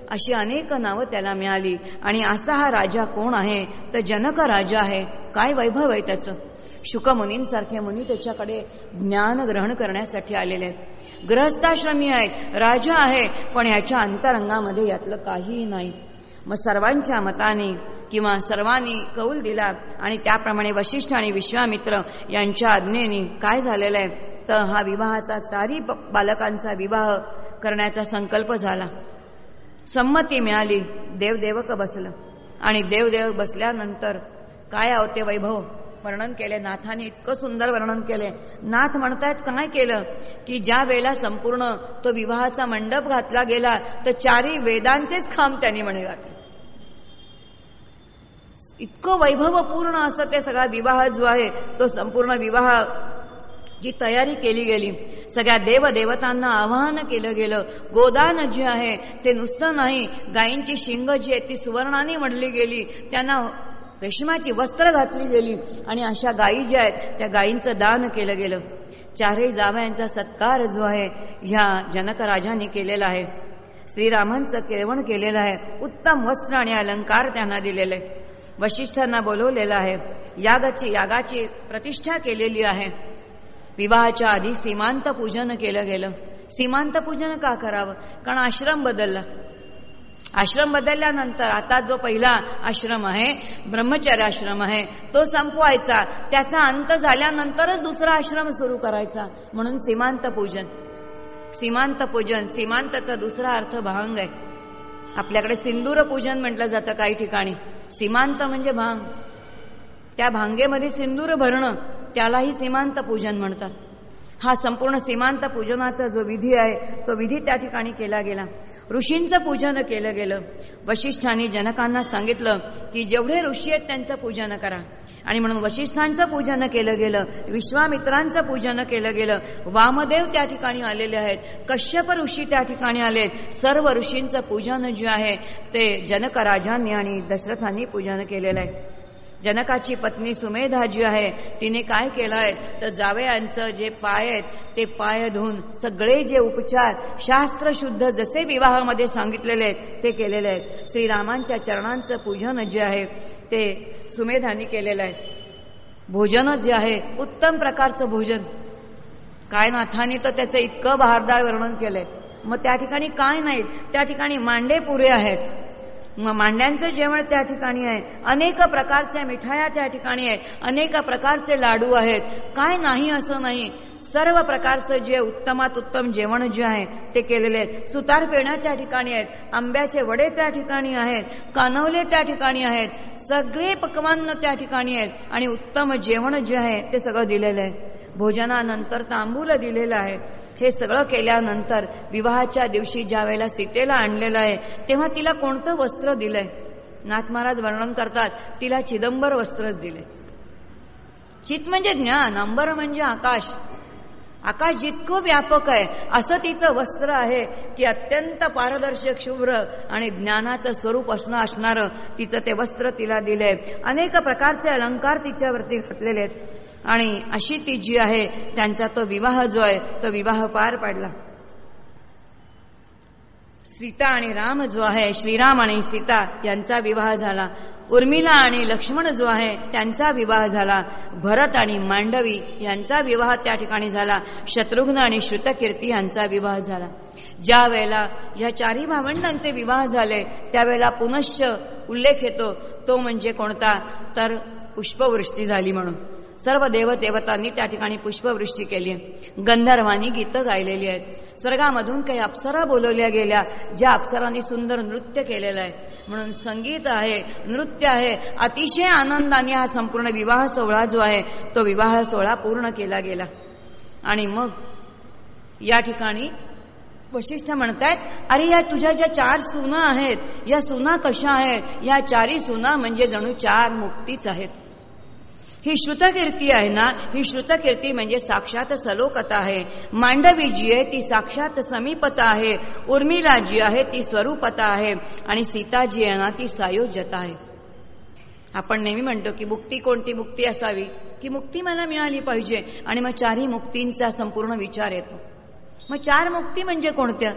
अशी अनेक नावं त्याला मिळाली. आणि असा हा राजा कोण आहे? तर जनक राजा आहे. काय वैभव आहे त्याचं? शुकमुनींसारखे मुनी त्याच्याकडे ज्ञान ग्रहण करण्यासाठी आलेले आहेत. ग्रहस्थाश्रमी आहेत राजा आहे पण ह्याच्या अंतरंगामध्ये यातलं काहीही नाही. मग सर्वांच्या मताने किंवा सर्वांनी कौल दिला आणि त्याप्रमाणे वशिष्ठ आणि विश्वामित्र यांच्या आज्ञेने काय झालेलं आहे? तर हा विवाहाचा चारी बालकांचा विवाह करण्याचा संकल्प झाला. संमती मिळाली देवदेवक बसलं. आणि देवदेव बसल्यानंतर काय आवते वैभव? वर्णन केले नाथाने इतकं सुंदर वर्णन केले. नाथ म्हणतायत काय केलं? की ज्या वेळेला संपूर्ण तो विवाहाचा मंडप घातला गेला तर चारी वेदांचेच खांब त्यांनी म्हणे घातले. इतकं वैभवपूर्ण असं ते सगळा विवाह जो आहे तो संपूर्ण विवाह जी तयारी केली गेली. सगळ्या देवदेवतांना आवाहन केलं गेलं. गोदान जे आहे ते नुसतं नाही गायींची शिंग जी आहे ती सुवर्णाने मडली गेली. त्यांना रेशमाची वस्त्र घातली गेली आणि अशा गायी ज्या आहेत त्या गायींचं दान केलं गेलं. चारही जावयांचा सत्कार जो आहे ह्या जनकराजाने केलेला आहे. श्रीरामांचं केळवण केलेलं आहे. उत्तम वस्त्र आणि अलंकार त्यांना दिलेले. वशिष्ठांना बोलवलेलं आहे. यागाची यागाची प्रतिष्ठा केलेली आहे. विवाहाच्या आधी सीमांत पूजन केलं गेलं. सीमांत पूजन का करावं? कारण आश्रम बदलला. आश्रम बदलल्यानंतर आता जो पहिला आश्रम आहे ब्रह्मचर्य आश्रम आहे तो संपवायचा. त्याचा अंत झाल्यानंतरच दुसरा आश्रम सुरू करायचा. म्हणून सीमांत पूजन. सीमांत पूजन. सीमांतचा दुसरा अर्थ भांग आहे. आपल्याकडे सिंदूर पूजन म्हटलं जातं काही ठिकाणी. सीमांत म्हणजे भांग. त्या भांगेमध्ये सिंदूर भरणं त्यालाही सीमांत पूजन म्हणतात. हा संपूर्ण सीमांत पूजनाचा जो विधी आहे तो विधी त्या ठिकाणी केला गेला. ऋषींचं पूजन केलं गेलं. वशिष्ठांनी जनकांना सांगितलं की जेवढे ऋषी आहेत त्यांचं पूजन करा. आणि म्हणून वशिष्ठांचं पूजन केलं गेलं विश्वामित्रांचं पूजन केलं गेलं वामदेव त्या ठिकाणी आलेले आहेत कश्यप ऋषी त्या ठिकाणी आले सर्व ऋषींचं पूजन जे आहे ते जनक राजांनी आणि दशरथांनी पूजन केलेलं आहे. जनकाची पत्नी सुमेधा जी आहे तिने काय केलंय? तर जावयांचं जे पाय आहेत ते पाय धुवून सगळे जे उपचार शास्त्रशुद्ध जसे विवाहामध्ये सांगितलेले आहेत ते केलेले आहेत. श्रीरामांच्या चरणांचं पूजन जे आहे ते सुमेधानी केलेलं आहे. भोजन जे आहे उत्तम प्रकारचं भोजन. काय नाथाने तर त्याचं इतकं बहारदार वर्णन केलंय. मग त्या ठिकाणी काय नाहीत? त्या ठिकाणी मांडे पुरे आहेत. मांड्यांचं जेवण त्या ठिकाणी आहे. अनेक प्रकारच्या मिठाया त्या ठिकाणी आहेत. अनेक प्रकारचे लाडू आहेत. काय नाही असं नाही. सर्व प्रकारचं जे उत्तमात उत्तम जेवण जे आहे ते केलेले आहेत. सुतार पेण्या त्या ठिकाणी आहेत. आंब्याचे वडे त्या ठिकाणी आहेत. कानवले त्या ठिकाणी आहेत. सगळे पकवान त्या ठिकाणी आहेत. आणि उत्तम जेवण जे आहे ते सगळं दिलेलं आहे. भोजनानंतर तांबूल दिलेलं आहे. हे सगळं केल्यानंतर विवाहाच्या दिवशी ज्या वेळेला सीतेला आणलेलं आहे तेव्हा तिला कोणतं वस्त्र दिलंय? नाथ महाराज वर्णन करतात तिला चिदंबर वस्त्रच दिले. चित म्हणजे ज्ञान अंबर म्हणजे आकाश. आकाश जितकं व्यापक आहे असं तिचं वस्त्र आहे की अत्यंत पारदर्शक शुभ्र आणि ज्ञानाचं स्वरूप असणं असणारं तिचं ते वस्त्र तिला दिलंय. अनेक प्रकारचे अलंकार तिच्यावरती घातलेले आहेत. आणि अशी ती जी आहे त्यांचा तो विवाह जो आहे तो विवाह पार पाडला. सीता आणि राम जो आहे श्रीराम आणि सीता यांचा विवाह झाला. उर्मिला आणि लक्ष्मण जो आहे त्यांचा विवाह झाला. भरत आणि मांडवी यांचा विवाह त्या ठिकाणी झाला. शत्रुघ्न आणि श्रुतकीर्ती यांचा विवाह झाला. ज्या वेळेला या चारही भावंडांचे विवाह झाले त्यावेळेला पुनश्च उल्लेख येतो तो म्हणजे कोणता? तर पुष्पवृष्टी झाली म्हणून. सर्व देवदेवतांनी त्या ठिकाणी पुष्पवृष्टी केली. गंधर्वांनी गीतं गायलेली आहेत. स्वर्गामधून काही अप्सरा बोलवल्या गेल्या ज्या अप्सरांनी सुंदर नृत्य केलेलं आहे. म्हणून संगीत आहे नृत्य आहे अतिशय आनंदाने हा संपूर्ण विवाह सोहळा जो आहे तो विवाह सोहळा पूर्ण केला गेला. आणि मग या ठिकाणी वशिष्ठ म्हणतायत अरे या तुझ्या ज्या चार सुना आहेत या सुना कशा आहेत? या चारी सुना म्हणजे जणू चार मुक्तीच आहेत. ही श्रुतकीर्ती आहे ना ही श्रुतकीर्ती म्हणजे साक्षात सलोकता आहे. मांडवी जी आहे ती साक्षात समीपता आहे. उर्मिला जी आहे ती स्वरूपता आहे. आणि सीता जी आहे ना ती सायोज्यता आहे. आपण नेहमी म्हणतो की मुक्ती कोणती? मुक्ती असावी. की मुक्ती मला मिळाली पाहिजे. आणि मग चारही मुक्तींचा संपूर्ण विचार येतो. मग चार मुक्ती म्हणजे कोणत्या?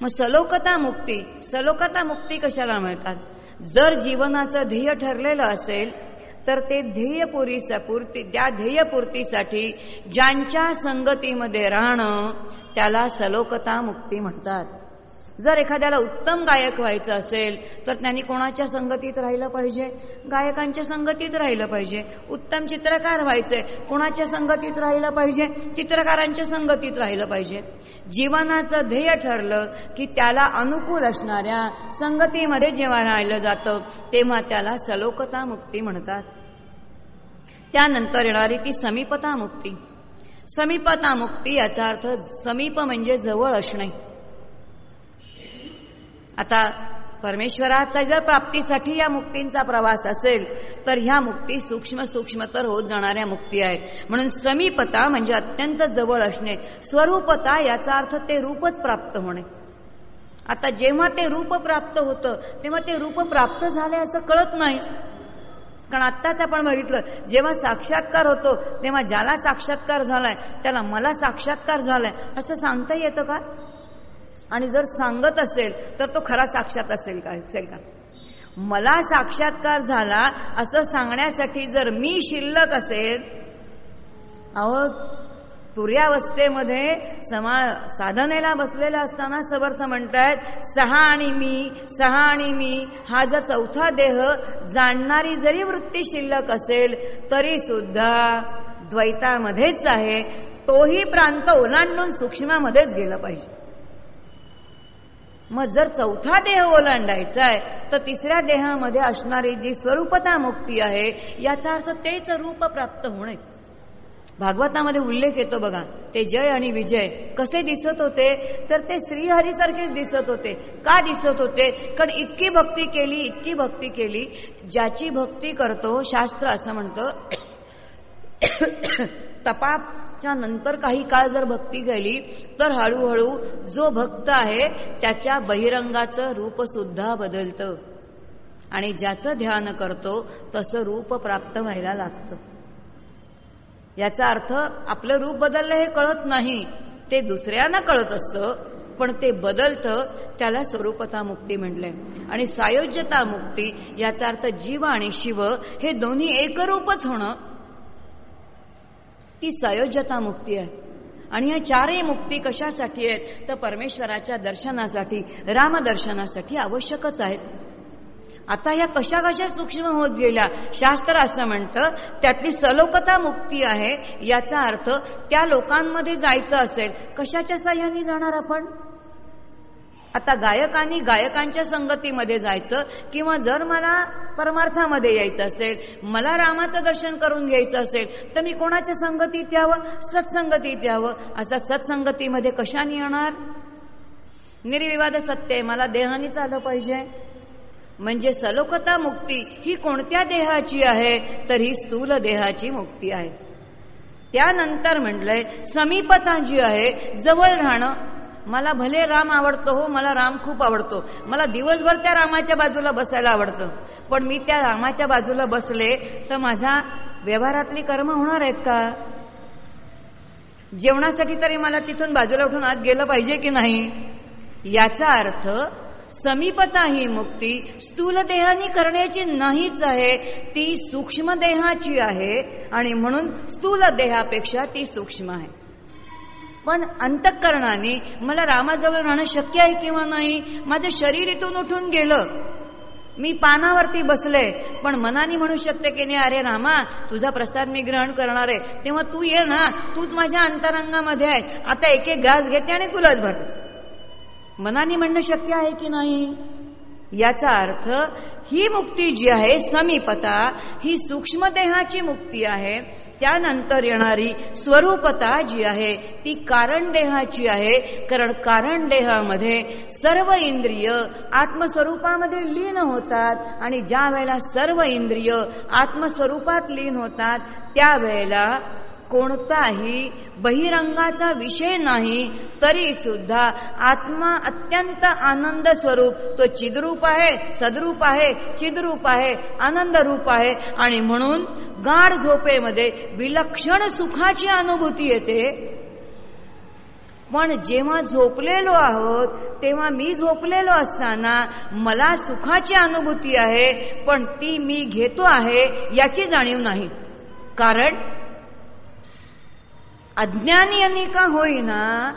मग सलोकता मुक्ती. सलोकता मुक्ती कशाला मिळतात? जर जीवनाचं ध्येय ठरलेलं असेल तर ते ध्येयपुरी पूर्ती त्या ध्येयपूर्तीसाठी ज्यांच्या संगतीमध्ये राहणं त्याला सलोकता मुक्ती म्हणतात. जर एखाद्याला उत्तम गायक व्हायचं असेल तर त्यांनी कोणाच्या संगतीत राहिलं पाहिजे? गायकांच्या संगतीत राहिलं पाहिजे. उत्तम चित्रकार व्हायचंय कोणाच्या संगतीत राहिलं पाहिजे? चित्रकारांच्या संगतीत राहिलं पाहिजे. जीवनाचं ध्येय ठरलं की त्याला अनुकूल असणाऱ्या संगतीमध्ये जेव्हा राहिलं जातं तेव्हा त्याला सलोकता मुक्ती म्हणतात. त्यानंतर येणारी ती समीपता मुक्ती समीपता मुक्ती याचा अर्थ समीप म्हणजे जवळ असणे. आता परमेश्वराचा जर प्राप्तीसाठी या मुक्तींचा प्रवास असेल तर ह्या मुक्ती सूक्ष्म सूक्ष्म तर होत जाणाऱ्या मुक्ती आहेत. म्हणून समीपता म्हणजे अत्यंत जवळ असणे स्वरूपता याचा अर्थ ते रूपच प्राप्त होणे. आता जेव्हा ते रूप प्राप्त होतं तेव्हा ते रूप प्राप्त झाले असं कळत नाही. कारण आत्ताच आपण बघितलं जेव्हा साक्षात्कार होतो तेव्हा ज्याला साक्षात्कार झालाय त्याला मला साक्षात्कार झालाय असं सांगता येतं का? आणि जर सांगत असेल तर तो खरा साक्षात असेल का असेल का? मला साक्षात्कार झाला असं सांगण्यासाठी जर मी शिल्लक असेल अहो तुर्यावस्थेमध्ये समा साधनेला बसलेला असताना समर्थ म्हणतायत सहा आणि मी सहा आणि मी हा जर चौथा देह जाणणारी जरी वृत्ती शिल्लक असेल तरी सुद्धा द्वैतामध्येच आहे. तोही प्रांत ओलांडून सूक्ष्मामध्येच गेला पाहिजे. मग जर चौथा देह ओलांडायचा आहे तर तिसऱ्या देहामध्ये असणारी जी स्वरूपता मुक्ती आहे याचा अर्थ तेच रूप प्राप्त होणे. भागवतामध्ये उल्लेख येतो बघा ते जय आणि विजय कसे दिसत होते? तर ते श्रीहरीसारखेच दिसत होते. का दिसत होते? कारण इतकी भक्ती केली इतकी भक्ती केली. ज्याची भक्ती करतो शास्त्र असं म्हणतं *coughs* त्याच्या नंतर काही काळ जर भक्ती गेली तर हळूहळू जो भक्त आहे त्याच्या बहिरंगाचं रूप सुद्धा बदलतं. आणि ज्याचं ध्यान करतो तसं रूप प्राप्त व्हायला लागतं. याचा अर्थ आपलं रूप बदललं हे कळत नाही. ते दुसऱ्यांना कळत असतं पण ते बदलतं त्याला स्वरूपता मुक्ती म्हटलंय आणि सायोज्यता मुक्ती याचा अर्थ जीव आणि शिव हे दोन्ही एकरूपच होणं. ती सयोज्यता मुक्ती आहे. आणि या चारही मुक्ती कशासाठी आहेत? तर परमेश्वराच्या दर्शनासाठी रामदर्शनासाठी आवश्यकच आहेत. आता ह्या कशा कशा सूक्ष्म होत गेल्या? शास्त्र असं म्हणतं त्यातली सलोकता मुक्ती आहे याचा अर्थ त्या लोकांमध्ये जायचं असेल कशाच्या साह्याने जाणार आपण? आता गायकांनी गायकांच्या संगतीमध्ये जायचं किंवा जर मला परमार्थामध्ये यायचं असेल मला रामाचं दर्शन करून घ्यायचं असेल तर मी कोणाच्या संगतीत यावं? सत्संगतीत यावं. आता सत्संगतीमध्ये कशाने येणार? निर्विवाद सत्य आहे. मला देहानीच आलं पाहिजे. म्हणजे सलोकता मुक्ती ही कोणत्या देहाची आहे तर ही स्थूल देहाची मुक्ती आहे. त्यानंतर म्हटलंय समीपता जी आहे जवळ राहणं. मला भले राम आवडतो हो मला राम खूप आवडतो. मला दिवसभर त्या रामाच्या बाजूला बसायला आवडतं. पण मी त्या रामाच्या बाजूला बसले तर माझा व्यवहारातली कर्म होणार आहेत का? जेवणासाठी तरी मला तिथून बाजूला उठून आत गेलं पाहिजे की नाही? याचा अर्थ समीपता ही मुक्ती स्थूल देहानी करण्याची नाहीच आहे ती सूक्ष्म देहाची आहे आणि म्हणून स्थूल देहापेक्षा ती सूक्ष्म आहे. पण अंतःकरणाने मला रामाजवळ राहणं शक्य आहे किंवा नाही? माझं शरीर इथून उठून गेलं. मी पानावरती बसले पण मनाने म्हणू शकते की नाही अरे रामा तुझा प्रसाद मी ग्रहण करणार आहे. तेव्हा तू ये ना तूच माझ्या अंतरंगामध्ये आहे. आता एक एक घास घेते आणि तुलाच भरते मनाने म्हणणं शक्य आहे की नाही? याचा अर्थ ही मुक्ती जी आहे समीपता ही सूक्ष्म देहाची मुक्ती आहे. त्यानंतर येणारी स्वरूपता जी आहे ती कारण देहाची आहे. कारण कारण देहामध्ये सर्व इंद्रिय आत्मस्वरूपामध्ये लीन होतात आणि ज्या वेळेला सर्व इंद्रिय आत्मस्वरूपात लीन होतात त्यावेळेला कोणताही बहिरंगाचा विषय नाही तरी सुद्धा आत्मा अत्यंत आनंद स्वरूप तो चिद्रूप आहे सद्रूप आहे चिद्रूप आहे आनंद रूप आहे. आणि म्हणून गाढ झोपेमध्ये विलक्षण सुखाची अनुभूती येते. पण जेव्हा झोपलेलो आहोत तेव्हा मी झोपलेलो असताना मला सुखाची अनुभूती आहे पण ती मी घेतो आहे याची जाणीव नाही. कारण अज्ञानी का होईना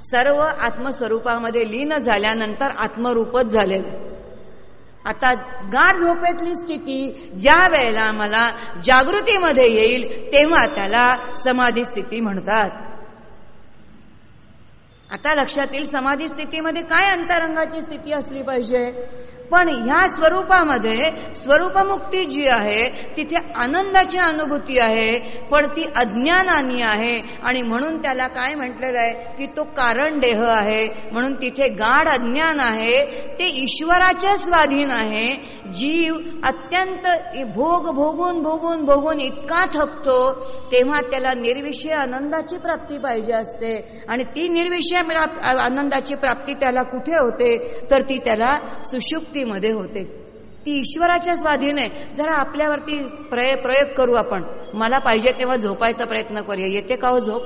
सर्व आत्मस्वरूपामध्ये लीन झाल्यानंतर आत्मरूपच झालेलं. आता गाढ झोपेतली स्थिती ज्या वेळेला मला जागृतीमध्ये येईल तेव्हा त्याला समाधी स्थिती म्हणतात. आता लक्षात येईल समाधी स्थितीमध्ये काय अंतरंगाची स्थिती असली पाहिजे? पण ह्या स्वरूपामध्ये स्वरूपमुक्ती जी आहे तिथे आनंदाची अनुभूती आहे पण ती अज्ञानानी आहे. आणि म्हणून त्याला काय म्हटलेलं आहे? की तो कारण देह आहे. म्हणून तिथे गाढ अज्ञान आहे. ते ईश्वराच्या स्वाधीन आहे. जीव अत्यंत भोग भोगून भोगून भोगून इतका थकतो तेव्हा त्याला निर्विषय आनंदाची प्राप्ती पाहिजे असते. आणि ती निर्विषय आनंदाची प्राप्ती त्याला कुठे होते? तर ती त्याला सुषुप्तीमध्ये होते. ती ईश्वराच्या स्वाधीन आहे जरा आपल्यावरती प्रय प्रयोग करू आपण. मला पाहिजे तेव्हा झोपायचा प्रयत्न करूया. येते का हो झोप?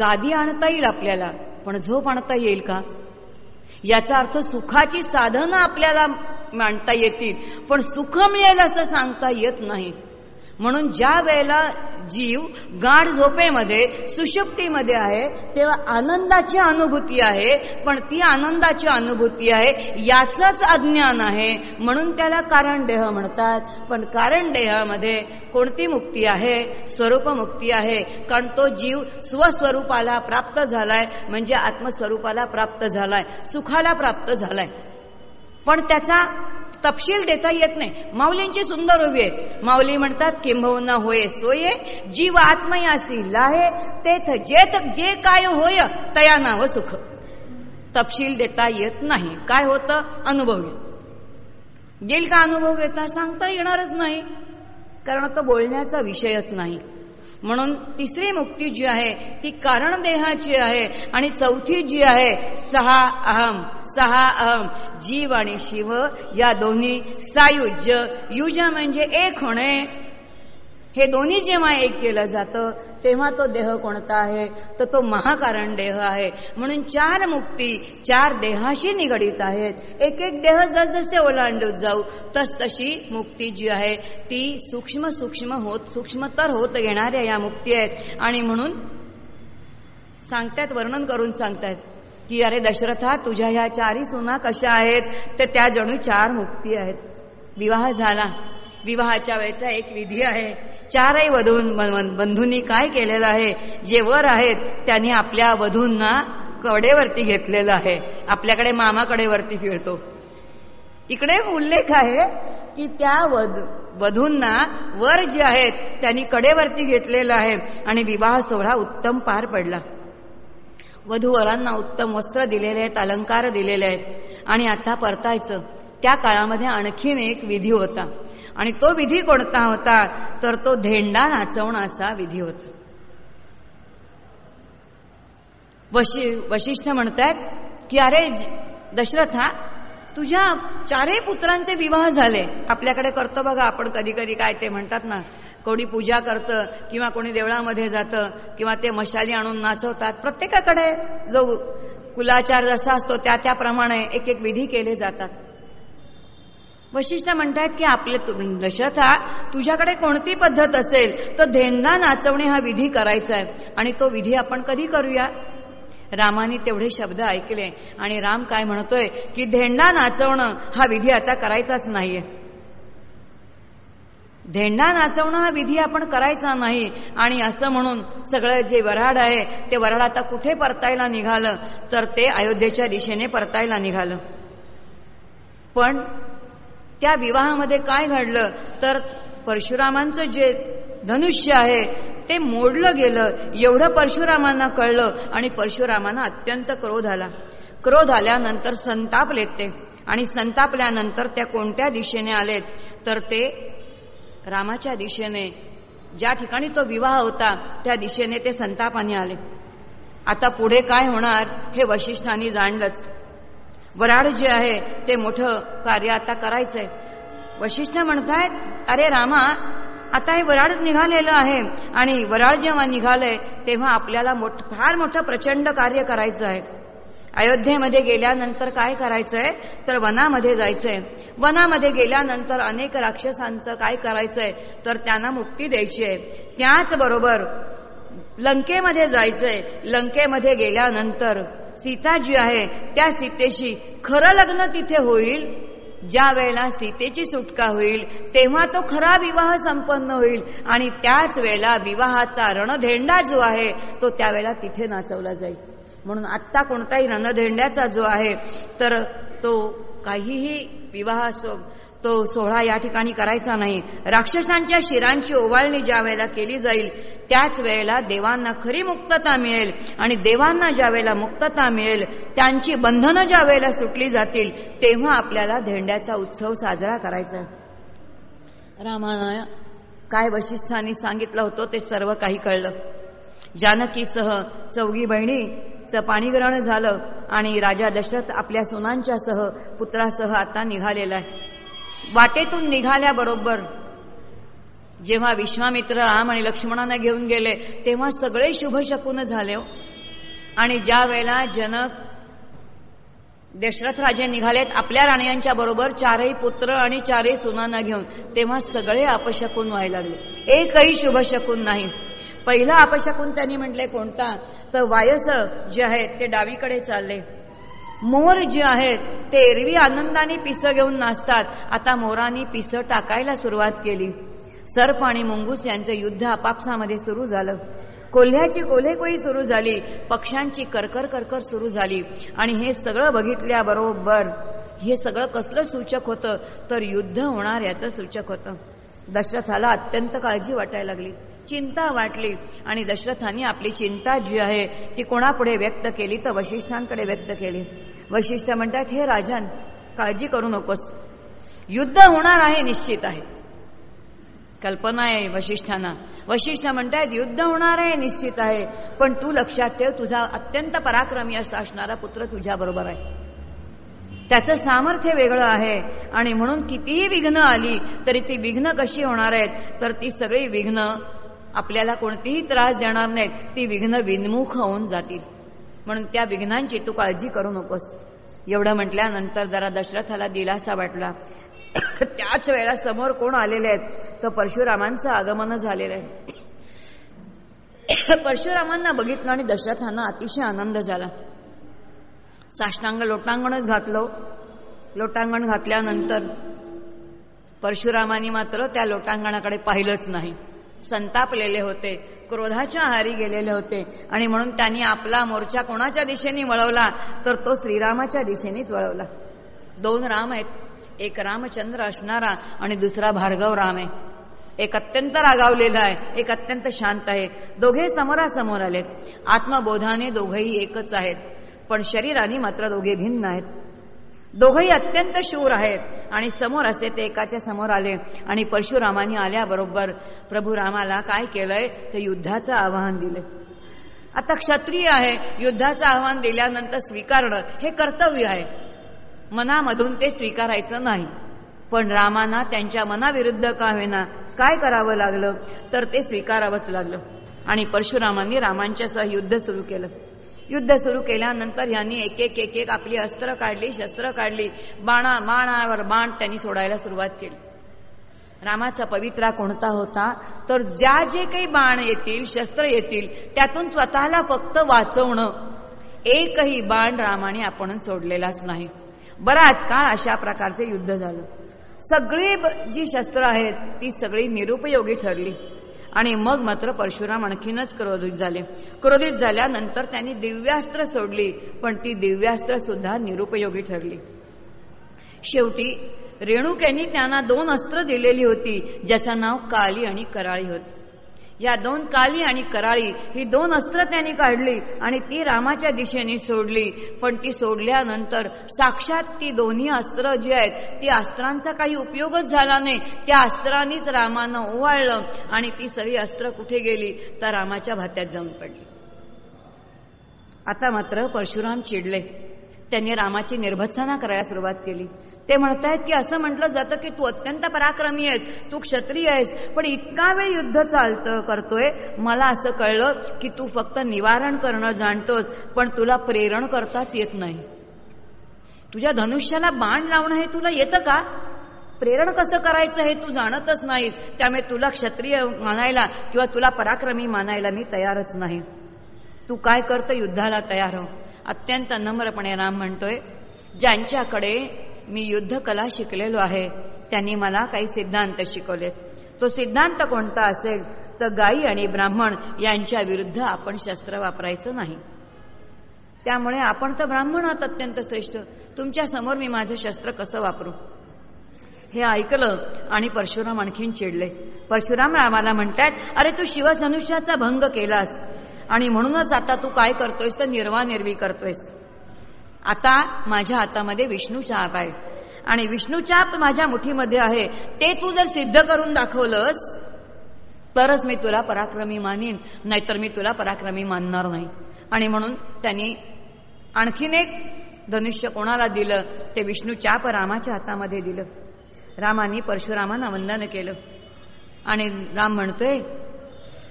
गादी आणता येईल आपल्याला पण झोप आणता येईल का? याचा अर्थ सुखाची साधनं आपल्याला मांडता येतील पण सुख मिळेल असं सांगता येत नाही. म्हणून ज्या वेळेला जीव गाढ झोपेमध्ये सुषुप्तीमध्ये आहे तेव्हा आनंदाची अनुभूती आहे. पण ती आनंदाची अनुभूती आहे याचंच अज्ञान आहे. म्हणून त्याला कारण देह म्हणतात. पण कारण देहामध्ये कोणती मुक्ती आहे? स्वरूप मुक्ती आहे. कारण तो जीव स्वस्वरूपाला प्राप्त झालाय म्हणजे आत्मस्वरूपाला प्राप्त झालाय सुखाला प्राप्त झालाय. पण त्याचा तपशील देता येत नाही. माऊलींची सुंदर उभी आहे माऊली म्हणतात किंबहुना होय सोये जीव आत्मयासी लाहे तेथ जेथ जे काय होय तया नाव सुख. तपशील देता येत नाही. काय होतं? अनुभव येईल का अनुभव घेता सांगता येणारच नाही. कारण तो बोलण्याचा विषयच नाही. म्हणून तिसरी मुक्ती जी आहे ती कारण देहाची आहे आणि चौथी जी आहे सहा अहम सहा अहम जीव आणि शिव या दोन्ही सायुज्य युज म्हणजे एक होणे हे दोन्ही जेव्हा एक केलं जातं तेव्हा तो देह कोणता आहे? तर तो महाकारण देह आहे. म्हणून चार मुक्ती चार देहाशी निगडीत आहेत. एक एक देह जसजसे ओलांडत जाऊ तस तशी मुक्ती जी आहे ती सूक्ष्म सूक्ष्म होत सूक्ष्मतर होत घेणाऱ्या या मुक्ती आहेत. आणि म्हणून सांगतायत वर्णन करून सांगतायत की अरे दशरथा तुझ्या ह्या चारही सुना कशा आहेत? तर त्या जणू चार मुक्ती आहेत. विवाह झाला. विवाहाच्या वेळेचा एक विधी आहे. चारही वधून बंधूंनी काय केलेलं आहे? जे वर आहेत त्यांनी आपल्या वधूंना कडेवरती घेतलेलं आहे. आपल्याकडे मामाकडे वरती फिरतो. इकडे उल्लेख आहे की त्या वध वधूंना वर जे आहेत त्यांनी कडेवरती घेतलेलं आहे. आणि विवाह सोहळा उत्तम पार पडला. वधूवरांना उत्तम वस्त्र दिलेले आहेत अलंकार दिलेले आहेत. आणि आता परतायचं. त्या काळामध्ये आणखीन एक विधी होता. आणि तो विधी कोणता होता? तर तो धेंडा नाचवण्याचा असा विधी होता. वशि वशिष्ठ म्हणतायत की अरे दशरथा तुझ्या चारही पुत्रांचे विवाह झाले. आपल्याकडे करतो बघा आपण कधी कधी काय ते म्हणतात ना कोणी पूजा करतं किंवा कोणी देवळामध्ये जातं किंवा ते मशाली आणून नाचवतात. प्रत्येकाकडे जो कुलाचार जसा असतो त्या त्याप्रमाणे एक एक विधी केले जातात. वशिष्ठ म्हणतात की आपले दशरथा तुझ्याकडे कोणती पद्धत असेल तर धेंडा नाचवणे हा विधी करायचा आहे आणि तो विधी आपण कधी करूया? रामाने तेवढे शब्द ऐकले आणि राम काय म्हणतोय की धेंडा नाचवणं हा विधी आता करायचाच नाहीये. धेंडा नाचवणं हा विधी आपण करायचा नाही. आणि असं म्हणून सगळं जे वराड आहे ते वराड आता कुठे परतायला निघालं? तर ते अयोध्येच्या दिशेने परतायला निघालं. पण त्या विवाहामध्ये काय घडलं? तर परशुरामांचं जे धनुष्य आहे ते मोडलं गेलं. एवढं परशुरामांना कळलं आणि परशुरामांना अत्यंत क्रोध आला. क्रोध आल्यानंतर संतापले ते आणि संतापल्यानंतर त्या कोणत्या दिशेने आलेत? तर ते रामाच्या दिशेने. ज्या ठिकाणी तो विवाह होता त्या दिशेने ते संतापाने आले. आता पुढे काय होणार हे वशिष्ठांनी जाणलंच. वराड जे आहे ते मोठं कार्य आता करायचंय. वशिष्ठ म्हणतायत अरे रामा आता हे वराड निघालेलं आहे आणि वराड जेव्हा निघालंय तेव्हा आपल्याला मोठ फार मोठं प्रचंड कार्य करायचं आहे. अयोध्येमध्ये गेल्यानंतर काय करायचंय? तर वनामध्ये जायचंय. वनामध्ये गेल्यानंतर अनेक राक्षसांचं काय करायचंय? तर त्यांना मुक्ती द्यायची आहे त्याचबरोबर लंकेमध्ये जायचंय. लंकेमध्ये गेल्यानंतर सीता जी आहे त्या सीतेशी खरं लग्न तिथे होईल? ज्या वेळेला सीतेची सुटका होईल तेव्हा तो खरा विवाह संपन्न होईल. आणि त्याच वेळेला विवाहाचा रणधेंडा जो आहे तो त्यावेळेला तिथे नाचवला जाईल. म्हणून आत्ता कोणताही रणधेंड्याचा जो आहे तर तो काहीही विवाह तो सोहळा या ठिकाणी करायचा नाही. राक्षसांच्या शिरांची ओवाळणी ज्या वेळेला केली जाईल त्याच वेळेला देवांना खरी मुक्तता मिळेल. आणि देवांना ज्या वेळेला मुक्तता मिळेल त्यांची बंधनं ज्या वेळेला सुटली जातील तेव्हा आपल्याला धेंड्याचा उत्सव साजरा करायचा. रामानं काय वशिष्ठांनी सांगितलं होतं ते सर्व काही कळलं. जानकीसह चौघी बहिणी बहिणीचं पाणीग्रहण झालं आणि राजा दशरथ आपल्या सुनांच्या सह पुत्रासह आता निघालेला आहे. वाटेतून निघाल्याबरोबर जेव्हा विश्वामित्र राम आणि लक्ष्मणांना घेऊन गेले तेव्हा सगळे शुभ शकून झाले हो. आणि ज्या वेळेला जनक दशरथ राजे निघालेत आपल्या राण्यांच्या बरोबर चारही पुत्र आणि चारही सुनांना घेऊन तेव्हा सगळे अपशकून व्हायला लागले. एकही शुभ शकून नाही. पहिला अपशकून त्यांनी म्हटले कोणता? तर वायस जे आहेत ते डावीकडे चालले. मोर जे आहेत ते एरवी आनंदाने पिसं घेऊन नाचतात. आता मोरांनी पिसं टाकायला सुरुवात केली. सर्प आणि मुंगूस यांचं युद्ध आपापसामध्ये सुरू झालं. कोल्ह्याची कोल्हेकोई सुरू झाली. पक्ष्यांची करकर करकर सुरू झाली. आणि हे सगळं बघितल्याबरोबर हे सगळं कसलं सूचक होतं? तर युद्ध होणार याचं सूचक होतं. दशरथाला अत्यंत काळजी वाटायला लागली. चिंता वाटली. आणि दशरथाने आपली चिंता जी आहे ती कोणापुढे व्यक्त केली तर वशिष्ठांकडे व्यक्त केली. वशिष्ठ म्हणतात हे राजन काळजी करू नकोस. युद्ध होणार आहे निश्चित आहे. कल्पना आहे वशिष्ठांना. वशिष्ठ म्हणतायत युद्ध होणार आहे निश्चित आहे. पण तू लक्षात ठेव तुझा अत्यंत पराक्रमी असा असणारा पुत्र तुझ्या बरोबर आहे. त्याचं सामर्थ्य वेगळं आहे. आणि म्हणून कितीही विघ्न आली तरी ती विघ्न कशी होणार आहेत? तर ती सगळी विघ्न आपल्याला कोणतीही त्रास देणार नाहीत ती विघ्न विन्मुख होऊन जातील. म्हणून त्या विघ्नांची तू काळजी करू नकोस. एवढं म्हटल्यानंतर जरा दशरथाला दिलासा वाटला. *coughs* त्याच वेळेला समोर कोण आलेले आहेत? तर परशुरामांचं आगमन झालेलं आहे. *coughs* परशुरामांना बघितलं आणि दशरथांना अतिशय आनंद झाला. साष्टांग लोटांगणच घातलं. लोटांगण घातल्यानंतर परशुरामानी मात्र त्या लोटांगणाकडे पाहिलंच नाही. संतापलेले होते. क्रोधाच्या हारी गेलेले होते. आणि म्हणून त्यांनी आपला मोर्चा कोणाच्या दिशेने वळवला? तर तो श्रीरामाच्या दिशेनेच वळवला. दोन राम आहेत. एक रामचंद्र असणारा आणि दुसरा भार्गव राम आहे. एक अत्यंत रागावलेला आहे. एक अत्यंत शांत आहे. दोघे समोरासमोर आलेत. आत्मबोधाने दोघेही एकच आहेत. पण शरीराने मात्र दोघे भिन्न आहेत. दोघही अत्यंत शूर आहेत. आणि समोर असे ते एकाच्या समोर आले. आणि परशुरामाने आल्याबरोबर प्रभू रामाला काय केलंय? ते युद्धाचं आवाहन दिलं आता क्षत्रिय आहे. युद्धाचं आव्हान दिल्यानंतर स्वीकारणं हे कर्तव्य आहे. मनामधून ते स्वीकारायचं नाही. पण रामाना त्यांच्या मनाविरुद्ध का होईना काय करावं लागलं? तर ते स्वीकारावंच लागलं. आणि परशुरामांनी रामांच्या सह युद्ध सुरू केलं. युद्ध सुरू केल्यानंतर यांनी एक एक एक एक आपली अस्त्र काढली शस्त्र काढली. बाणा बाणावर बाण त्यांनी सोडायला सुरुवात केली. रामाचा पवित्रा कोणता होता? तर ज्या जे काही बाण येतील शस्त्र येतील त्यातून स्वतःला फक्त वाचवणं. एकही बाण रामाने आपण सोडलेलाच नाही. बराच काळ अशा प्रकारचे युद्ध झालं. सगळी जी शस्त्र आहेत ती सगळी निरुपयोगी ठरली. आणि मग मात्र परशुराम आणखीनच क्रोधित झाले. क्रोधित झाल्यानंतर त्यांनी दिव्यास्त्र सोडली पण ती दिव्यास्त्र सुद्धा निरुपयोगी ठरली. शेवटी रेणुक यांनी त्यांना दोन अस्त्र दिलेली होती ज्याचं नाव काली आणि कराळी होत. या दोन काली आणि कराळी ही दोन अस्त्र त्यांनी काढली आणि ती रामाच्या दिशेने सोडली. पण ती सोडल्यानंतर साक्षात ती दोन्ही अस्त्र जी आहेत ती अस्त्रांचा काही उपयोगच झाला नाही. त्या अस्त्रांनीच रामानं ओवाळलं आणि ती सगळी अस्त्र कुठे गेली? तर रामाच्या भात्यात जाऊन पडली. आता मात्र परशुराम चिडले. त्यांनी रामाची निर्भत्सना करायला सुरुवात केली. ते म्हणतायत की असं म्हटलं जातं की तू अत्यंत पराक्रमी आहेस तू क्षत्रिय आहेस पण इतका वेळ युद्ध चालतं करतोय. मला असं कळलं की तू फक्त निवारण करणं जाणतोस पण तुला प्रेरण करताच येत नाही. तुझ्या धनुष्याला बाण लावणं हे तुला येतं का? प्रेरण कसं करायचं हे तू जाणतच नाहीस. त्यामुळे तुला क्षत्रिय मानायला किंवा तुला पराक्रमी मानायला मी तयारच नाही. तू काय करतं? युद्धाला तयार हो. अत्यंत नम्रपणे राम म्हणतोय ज्यांच्याकडे मी युद्ध कला शिकलेलो आहे त्यांनी मला काही सिद्धांत शिकवलेत. तो सिद्धांत कोणता असेल? तर गायी आणि ब्राह्मण यांच्या विरुद्ध आपण शस्त्र वापरायचं नाही. त्यामुळे आपण तर ब्राह्मण आहात अत्यंत श्रेष्ठ. तुमच्यासमोर मी माझं शस्त्र कसं वापरू? हे ऐकलं आणि परशुराम आणखीन चिडले. परशुराम रामाला म्हणतात अरे तू शिवधनुष्याचा भंग केलास. आणि म्हणूनच आता तू काय करतोयस तर निर्वानिर्वी करतोयस. आता माझ्या हातामध्ये विष्णू चाप आहे. आणि विष्णू चाप माझ्या मुठीमध्ये आहे. ते तू जर सिद्ध करून दाखवलंस तरच मी तुला पराक्रमी मानीन नाहीतर मी तुला पराक्रमी मानणार नाही. आणि म्हणून त्यांनी आणखीन एक धनुष्य कोणाला दिलं? ते विष्णू चाप रामाच्या हातामध्ये दिलं. रामाने परशुरामांना वंदन केलं. आणि राम म्हणतोय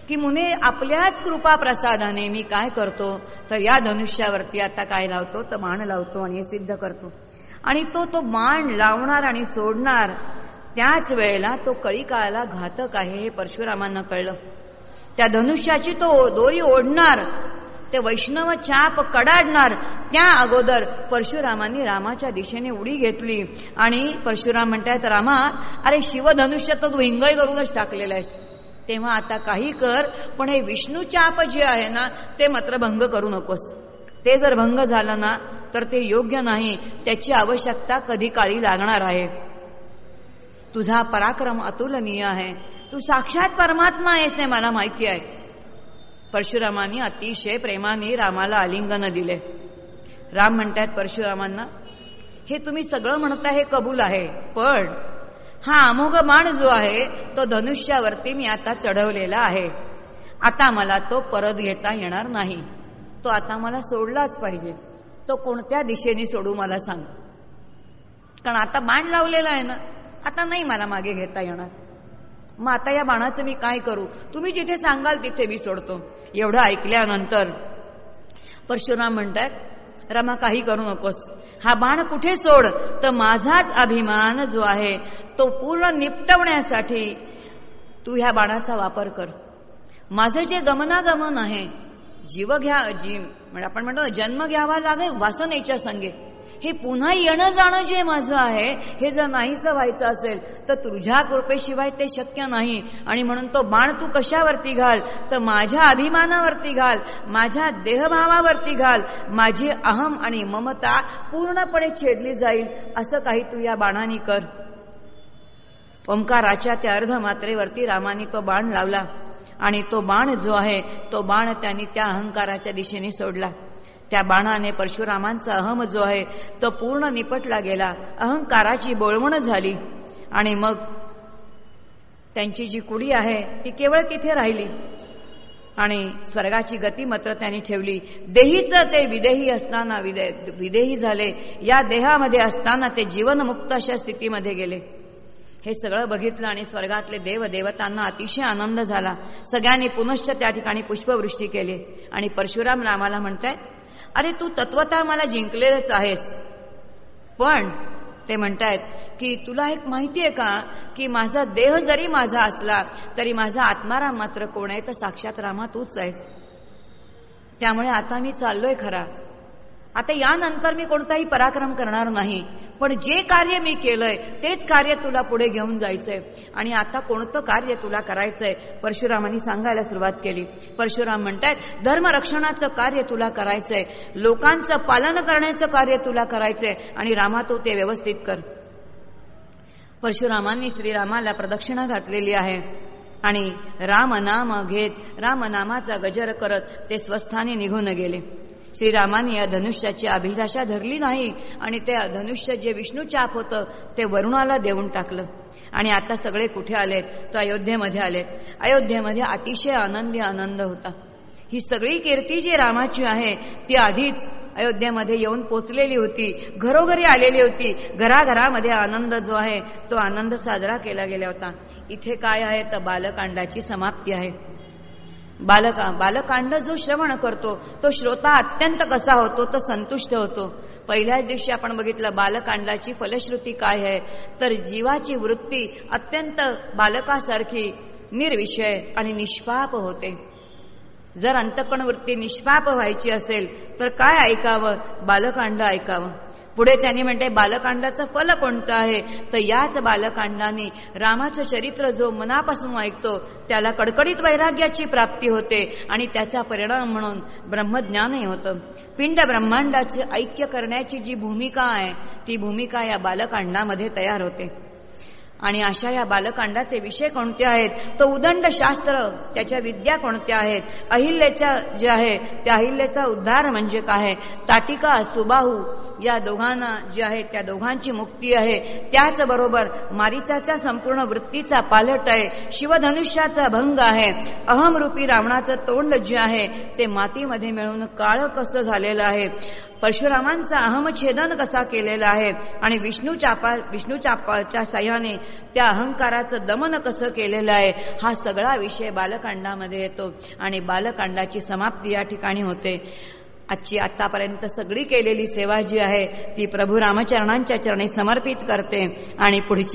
की मुने आपल्याच कृपा प्रसादाने मी काय करतो? तर या धनुष्यावरती आता काय लावतो? तर माण लावतो आणि हे सिद्ध करतो. आणि तो तो माण लावणार आणि सोडणार त्याच वेळेला तो कळी काळाला घातक आहे हे परशुरामांना कळलं. त्या धनुष्याची तो दोरी ओढणार ते वैष्णव चाप कडाडणार त्या अगोदर परशुरामांनी रामाच्या दिशेने उडी घेतली. आणि परशुराम म्हणतायत रामा अरे शिवधनुष्य तर तू हिंगई करूनच टाकलेला आहेस. तेव्हा आता काही कर पण हे विष्णू चाप जे आहे ना ते मात्र भंग करू नकोस. ते जर भंग झालं ना तर ते योग्य नाही. त्याची आवश्यकता कधी काळी लागणार आहे. तुझा पराक्रम अतुलनीय आहे. तू साक्षात परमात्मा आहेस नाही मला माहिती आहे. परशुरामानी अतिशय प्रेमाने रामाला आलिंगन दिले. राम म्हणतात परशुरामांना हे तुम्ही सगळं म्हणता हे कबूल आहे. पण हा अमोघ बाण जो आहे तो धनुष्यावरती मी आता चढवलेला आहे. आता मला तो परत घेता येणार नाही. तो आता मला सोडलाच पाहिजे. तो कोणत्या दिशेने सोडू मला सांग. कारण आता बाण लावलेला आहे ना आता नाही मला मागे घेता येणार. मग आता या बाणाचं मी काय करू? तुम्ही जिथे सांगाल तिथे मी सोडतो. एवढं ऐकल्यानंतर परशुराम म्हणतात रमा काही करू नकोस. हा बाण कुठे सोड? तर माझाच अभिमान जो आहे तो पूर्ण निपटवण्यासाठी तू ह्या बाणाचा वापर कर. माझं जे गमनागमन आहे जीव घ्या जी म्हणजे आपण म्हणतो जन्म घ्यावा लागे वासनेच्या संगे. हे पुन्हा येणं जाणं जे माझं आहे हे जर नाहीसं व्हायचं असेल तर तुझ्या कृपेशिवाय ते शक्य नाही. आणि म्हणून तो बाण तू कशावरती घाल? तर माझ्या अभिमानावरती घाल माझ्या देहभावावरती घाल माझी अहम आणि ममता पूर्णपणे छेदली जाईल असं काही तू या बाणाने कर. ओंकाराच्या त्या अर्धमात्रेवरती रामाने तो बाण लावला. आणि तो बाण जो आहे तो बाण त्यांनी त्या अहंकाराच्या दिशेने सोडला. त्या बाणाने परशुरामांचा अहम जो आहे तो पूर्ण निपटला गेला. अहंकाराची बोळवण झाली. आणि मग त्यांची जी कुडी आहे ती केवळ तिथे राहिली. आणि स्वर्गाची गती मात्र त्यांनी ठेवली. देहीचं ते विदेही असताना विदे विदेही झाले. या देहामध्ये असताना ते जीवनमुक्त अशा स्थितीमध्ये गेले. हे सगळं बघितलं आणि स्वर्गातले देव देवतांना अतिशय आनंद झाला. सगळ्यांनी पुनश्च त्या ठिकाणी पुष्पवृष्टी केली. आणि परशुराम रामाला म्हणतायत अरे तू तत्वता मला जिंकलेलंच आहेस. पण ते म्हणतायत की तुला एक माहिती आहे का? की माझा देह जरी माझा असला तरी माझा आत्माराम मात्र कोण आहे? तर साक्षात रामा तूच आहेस. त्यामुळे आता मी चाललोय खरा. आता यानंतर मी कोणताही पराक्रम करणार नाही. पण जे कार्य मी केलंय तेच कार्य तुला पुढे घेऊन जायचंय. आणि आता कोणतं कार्य तुला करायचंय परशुरामांनी सांगायला सुरुवात केली. परशुराम म्हणतायत धर्मरक्षणाचं कार्य तुला करायचंय लोकांचं पालन करण्याचं कार्य तुला करायचंय आणि रामा तू ते व्यवस्थित कर. परशुरामांनी श्रीरामाला प्रदक्षिणा घातलेली आहे. आणि रामनाम घेत रामनामाचा गजर करत ते स्वस्थाने निघून गेले. श्रीरामाने या धनुष्याची अभिलाषा धरली नाही आणि ते धनुष्य जे विष्णू चाप होतं ते वरुणाला देऊन टाकलं. आणि आता सगळे कुठे आलेत? तर अयोध्येमध्ये आलेत. अयोध्येमध्ये अतिशय आनंदी आनंद होता. ही सगळी कीर्ती जी रामाची आहे ती आधीच अयोध्येमध्ये येऊन पोचलेली होती घरोघरी आलेली होती. घराघरामध्ये आनंद जो आहे तो आनंद साजरा केला गेला होता. इथे काय आहे? तर बालकांडाची समाप्ती आहे. बालका बालकांड जो श्रवण करतो तो श्रोता अत्यंत कसा होतो तो संतुष्ट होतो. पहिल्याच दिवशी आपण बघितलं बालकांडाची फलश्रुती काय आहे तर जीवाची वृत्ती अत्यंत बालकासारखी निर्विषय आणि निष्पाप होते. जर अंतकण वृत्ती निष्पाप व्हायची असेल तर काय ऐकावं? बालकांड ऐकावं. पुढे त्यांनी म्हणते बालकांडाचं फल कोणतं आहे? तर याच बालकांडाने रामाचं चरित्र जो मनापासून ऐकतो त्याला कडकडीत वैराग्याची प्राप्ती होते आणि त्याचा परिणाम म्हणून ब्रह्मज्ञानही होतं. पिंड ब्रह्मांडाचे ऐक्य करण्याची जी भूमिका आहे ती भूमिका या बालकांडामध्ये तयार होते. आणि अशा या बालकांडाचे विषय कोणते आहेत? तो उदंड शास्त्र त्याच्या विद्या कोणत्या आहेत? अहिल्याच्या जे आहे त्या अहिल्याचा उद्धार म्हणजे काय? ताटिका सुबाहू या दोघांना जे आहे त्या दोघांची मुक्ती आहे. त्याचबरोबर मारिचाचा संपूर्ण वृत्तीचा पालट आहे. शिवधनुष्याचा भंग आहे. अहमरूपी रावणाचं तोंड जे आहे ते मातीमध्ये मिळून काळ कसं झालेलं आहे? परशुरामांचा अहमछेदन कसा केलेला आहे? आणि विष्णू चापा विष्णू चापाच्या साह्याने त्या अहंकाराचं दमन कसं केलेलं आहे? हा सगळा विषय बालकांडामध्ये येतो. आणि बालकांडाची समाप्ती या ठिकाणी होते. आजची आतापर्यंत सगळी केलेली सेवा जी आहे ती प्रभू रामचरणांच्या चरणी समर्पित करते. आणि पुढची